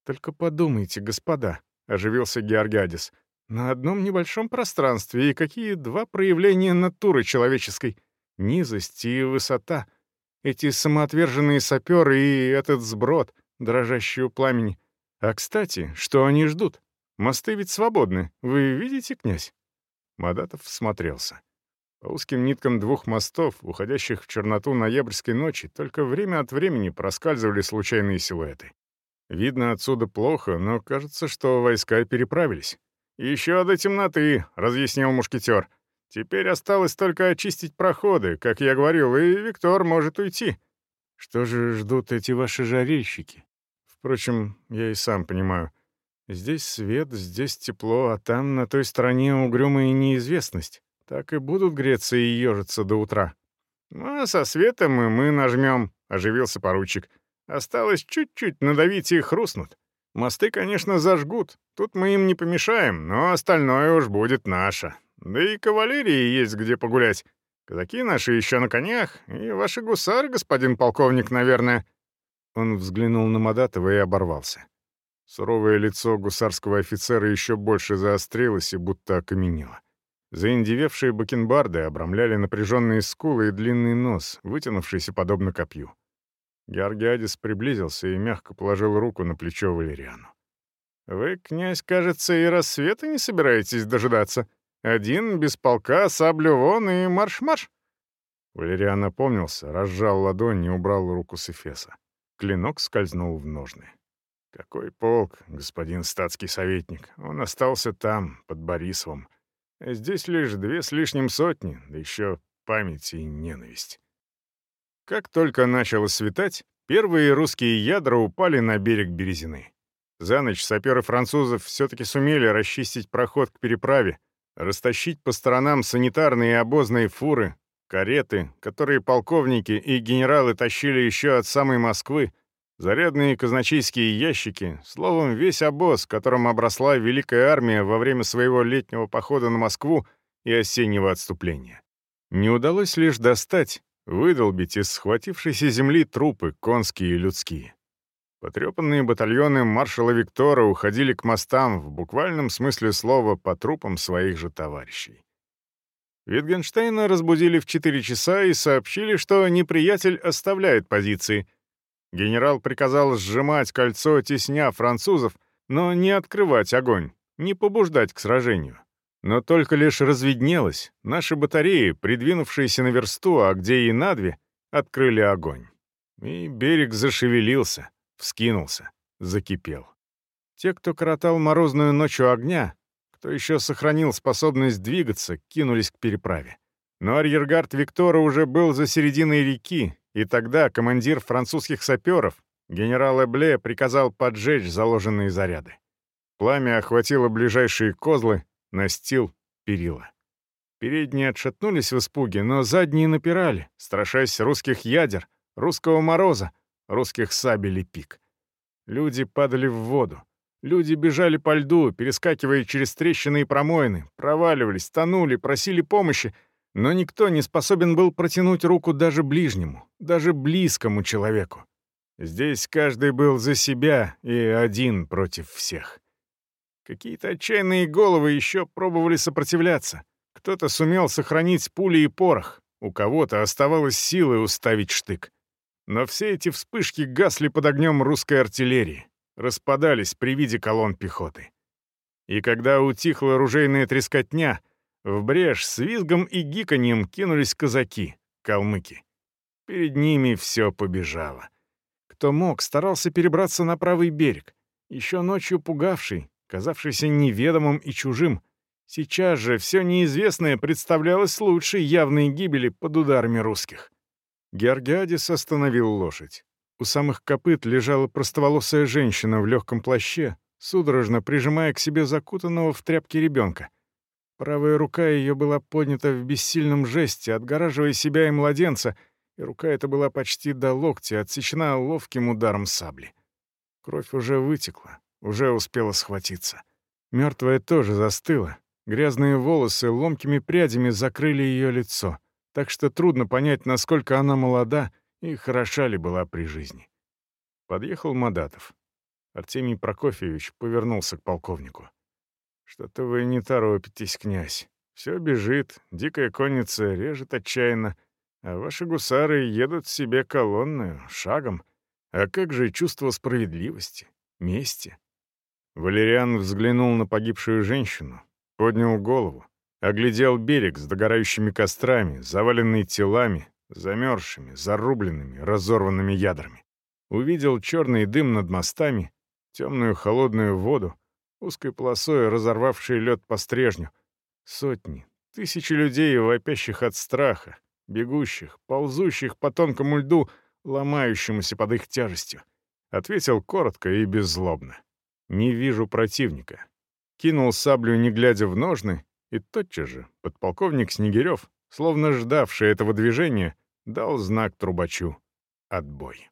Только подумайте, господа, — оживился Георгадис. «На одном небольшом пространстве и какие два проявления натуры человеческой. Низость и высота. Эти самоотверженные саперы и этот сброд, дрожащий у пламени. А, кстати, что они ждут? Мосты ведь свободны. Вы видите, князь?» Мадатов всмотрелся. По узким ниткам двух мостов, уходящих в черноту ноябрьской ночи, только время от времени проскальзывали случайные силуэты. Видно отсюда плохо, но кажется, что войска переправились. «Еще до темноты», — разъяснил мушкетер. «Теперь осталось только очистить проходы, как я говорил, и Виктор может уйти». «Что же ждут эти ваши жарильщики?» «Впрочем, я и сам понимаю. Здесь свет, здесь тепло, а там, на той стороне, угрюмая неизвестность. Так и будут греться и ежиться до утра». «Ну, а со светом и мы нажмем», — оживился поручик. Осталось чуть-чуть надавить и хрустнут. Мосты, конечно, зажгут. Тут мы им не помешаем, но остальное уж будет наше. Да и кавалерии есть где погулять. Казаки наши еще на конях, и ваши гусары, господин полковник, наверное». Он взглянул на Мадатова и оборвался. Суровое лицо гусарского офицера еще больше заострилось и будто окаменело. Заиндевевшие бакенбарды обрамляли напряженные скулы и длинный нос, вытянувшийся подобно копью. Георгиадис приблизился и мягко положил руку на плечо Валериану. «Вы, князь, кажется, и рассвета не собираетесь дожидаться. Один, без полка, саблю вон и марш-марш». Валериан опомнился, разжал ладонь и убрал руку с Эфеса. Клинок скользнул в ножны. «Какой полк, господин статский советник? Он остался там, под Борисовым. А здесь лишь две с лишним сотни, да еще память и ненависть». Как только начало светать, первые русские ядра упали на берег Березины. За ночь саперы французов все-таки сумели расчистить проход к переправе, растащить по сторонам санитарные и обозные фуры, кареты, которые полковники и генералы тащили еще от самой Москвы, зарядные казначейские ящики, словом, весь обоз, которым обросла Великая Армия во время своего летнего похода на Москву и осеннего отступления. Не удалось лишь достать выдолбить из схватившейся земли трупы, конские и людские. Потрепанные батальоны маршала Виктора уходили к мостам в буквальном смысле слова по трупам своих же товарищей. Витгенштейна разбудили в 4 часа и сообщили, что неприятель оставляет позиции. Генерал приказал сжимать кольцо, тесня французов, но не открывать огонь, не побуждать к сражению. Но только лишь разведнелось, наши батареи, придвинувшиеся на версту, а где и на две, открыли огонь. И берег зашевелился, вскинулся, закипел. Те, кто коротал морозную ночью огня, кто еще сохранил способность двигаться, кинулись к переправе. Но арьергард Виктора уже был за серединой реки, и тогда командир французских саперов, генерал Эбле, приказал поджечь заложенные заряды. Пламя охватило ближайшие козлы, настил, перила. Передние отшатнулись в испуге, но задние напирали, страшась русских ядер, русского мороза, русских сабель и пик. Люди падали в воду. Люди бежали по льду, перескакивая через трещины и промоины, проваливались, тонули, просили помощи, но никто не способен был протянуть руку даже ближнему, даже близкому человеку. Здесь каждый был за себя и один против всех. Какие-то отчаянные головы еще пробовали сопротивляться. Кто-то сумел сохранить пули и порох, у кого-то оставалось силы уставить штык. Но все эти вспышки гасли под огнем русской артиллерии, распадались при виде колонн пехоты. И когда утихла оружейная трескотня, в брешь с визгом и гиканьем кинулись казаки, калмыки. Перед ними все побежало. Кто мог, старался перебраться на правый берег, еще ночью пугавший, казавшийся неведомым и чужим. Сейчас же все неизвестное представлялось лучшей явной гибели под ударами русских. Георгиадис остановил лошадь. У самых копыт лежала простоволосая женщина в легком плаще, судорожно прижимая к себе закутанного в тряпки ребенка. Правая рука ее была поднята в бессильном жесте, отгораживая себя и младенца, и рука эта была почти до локтя, отсечена ловким ударом сабли. Кровь уже вытекла, уже успела схватиться. Мертвая тоже застыла. Грязные волосы ломкими прядями закрыли ее лицо, так что трудно понять, насколько она молода и хороша ли была при жизни. Подъехал Мадатов. Артемий Прокофьевич повернулся к полковнику. «Что-то вы не торопитесь, князь. Все бежит, дикая конница режет отчаянно, а ваши гусары едут себе колонную, шагом. А как же чувство справедливости, мести?» Валериан взглянул на погибшую женщину, поднял голову, оглядел берег с догорающими кострами, заваленный телами, замерзшими, зарубленными, разорванными ядрами. Увидел черный дым над мостами, темную холодную воду, узкой полосой разорвавший лед по стрежню. Сотни, тысячи людей, вопящих от страха, бегущих, ползущих по тонкому льду, ломающемуся под их тяжестью. Ответил коротко и беззлобно. Не вижу противника. Кинул саблю, не глядя в ножны, и тотчас же подполковник Снегирев, словно ждавший этого движения, дал знак трубачу «Отбой».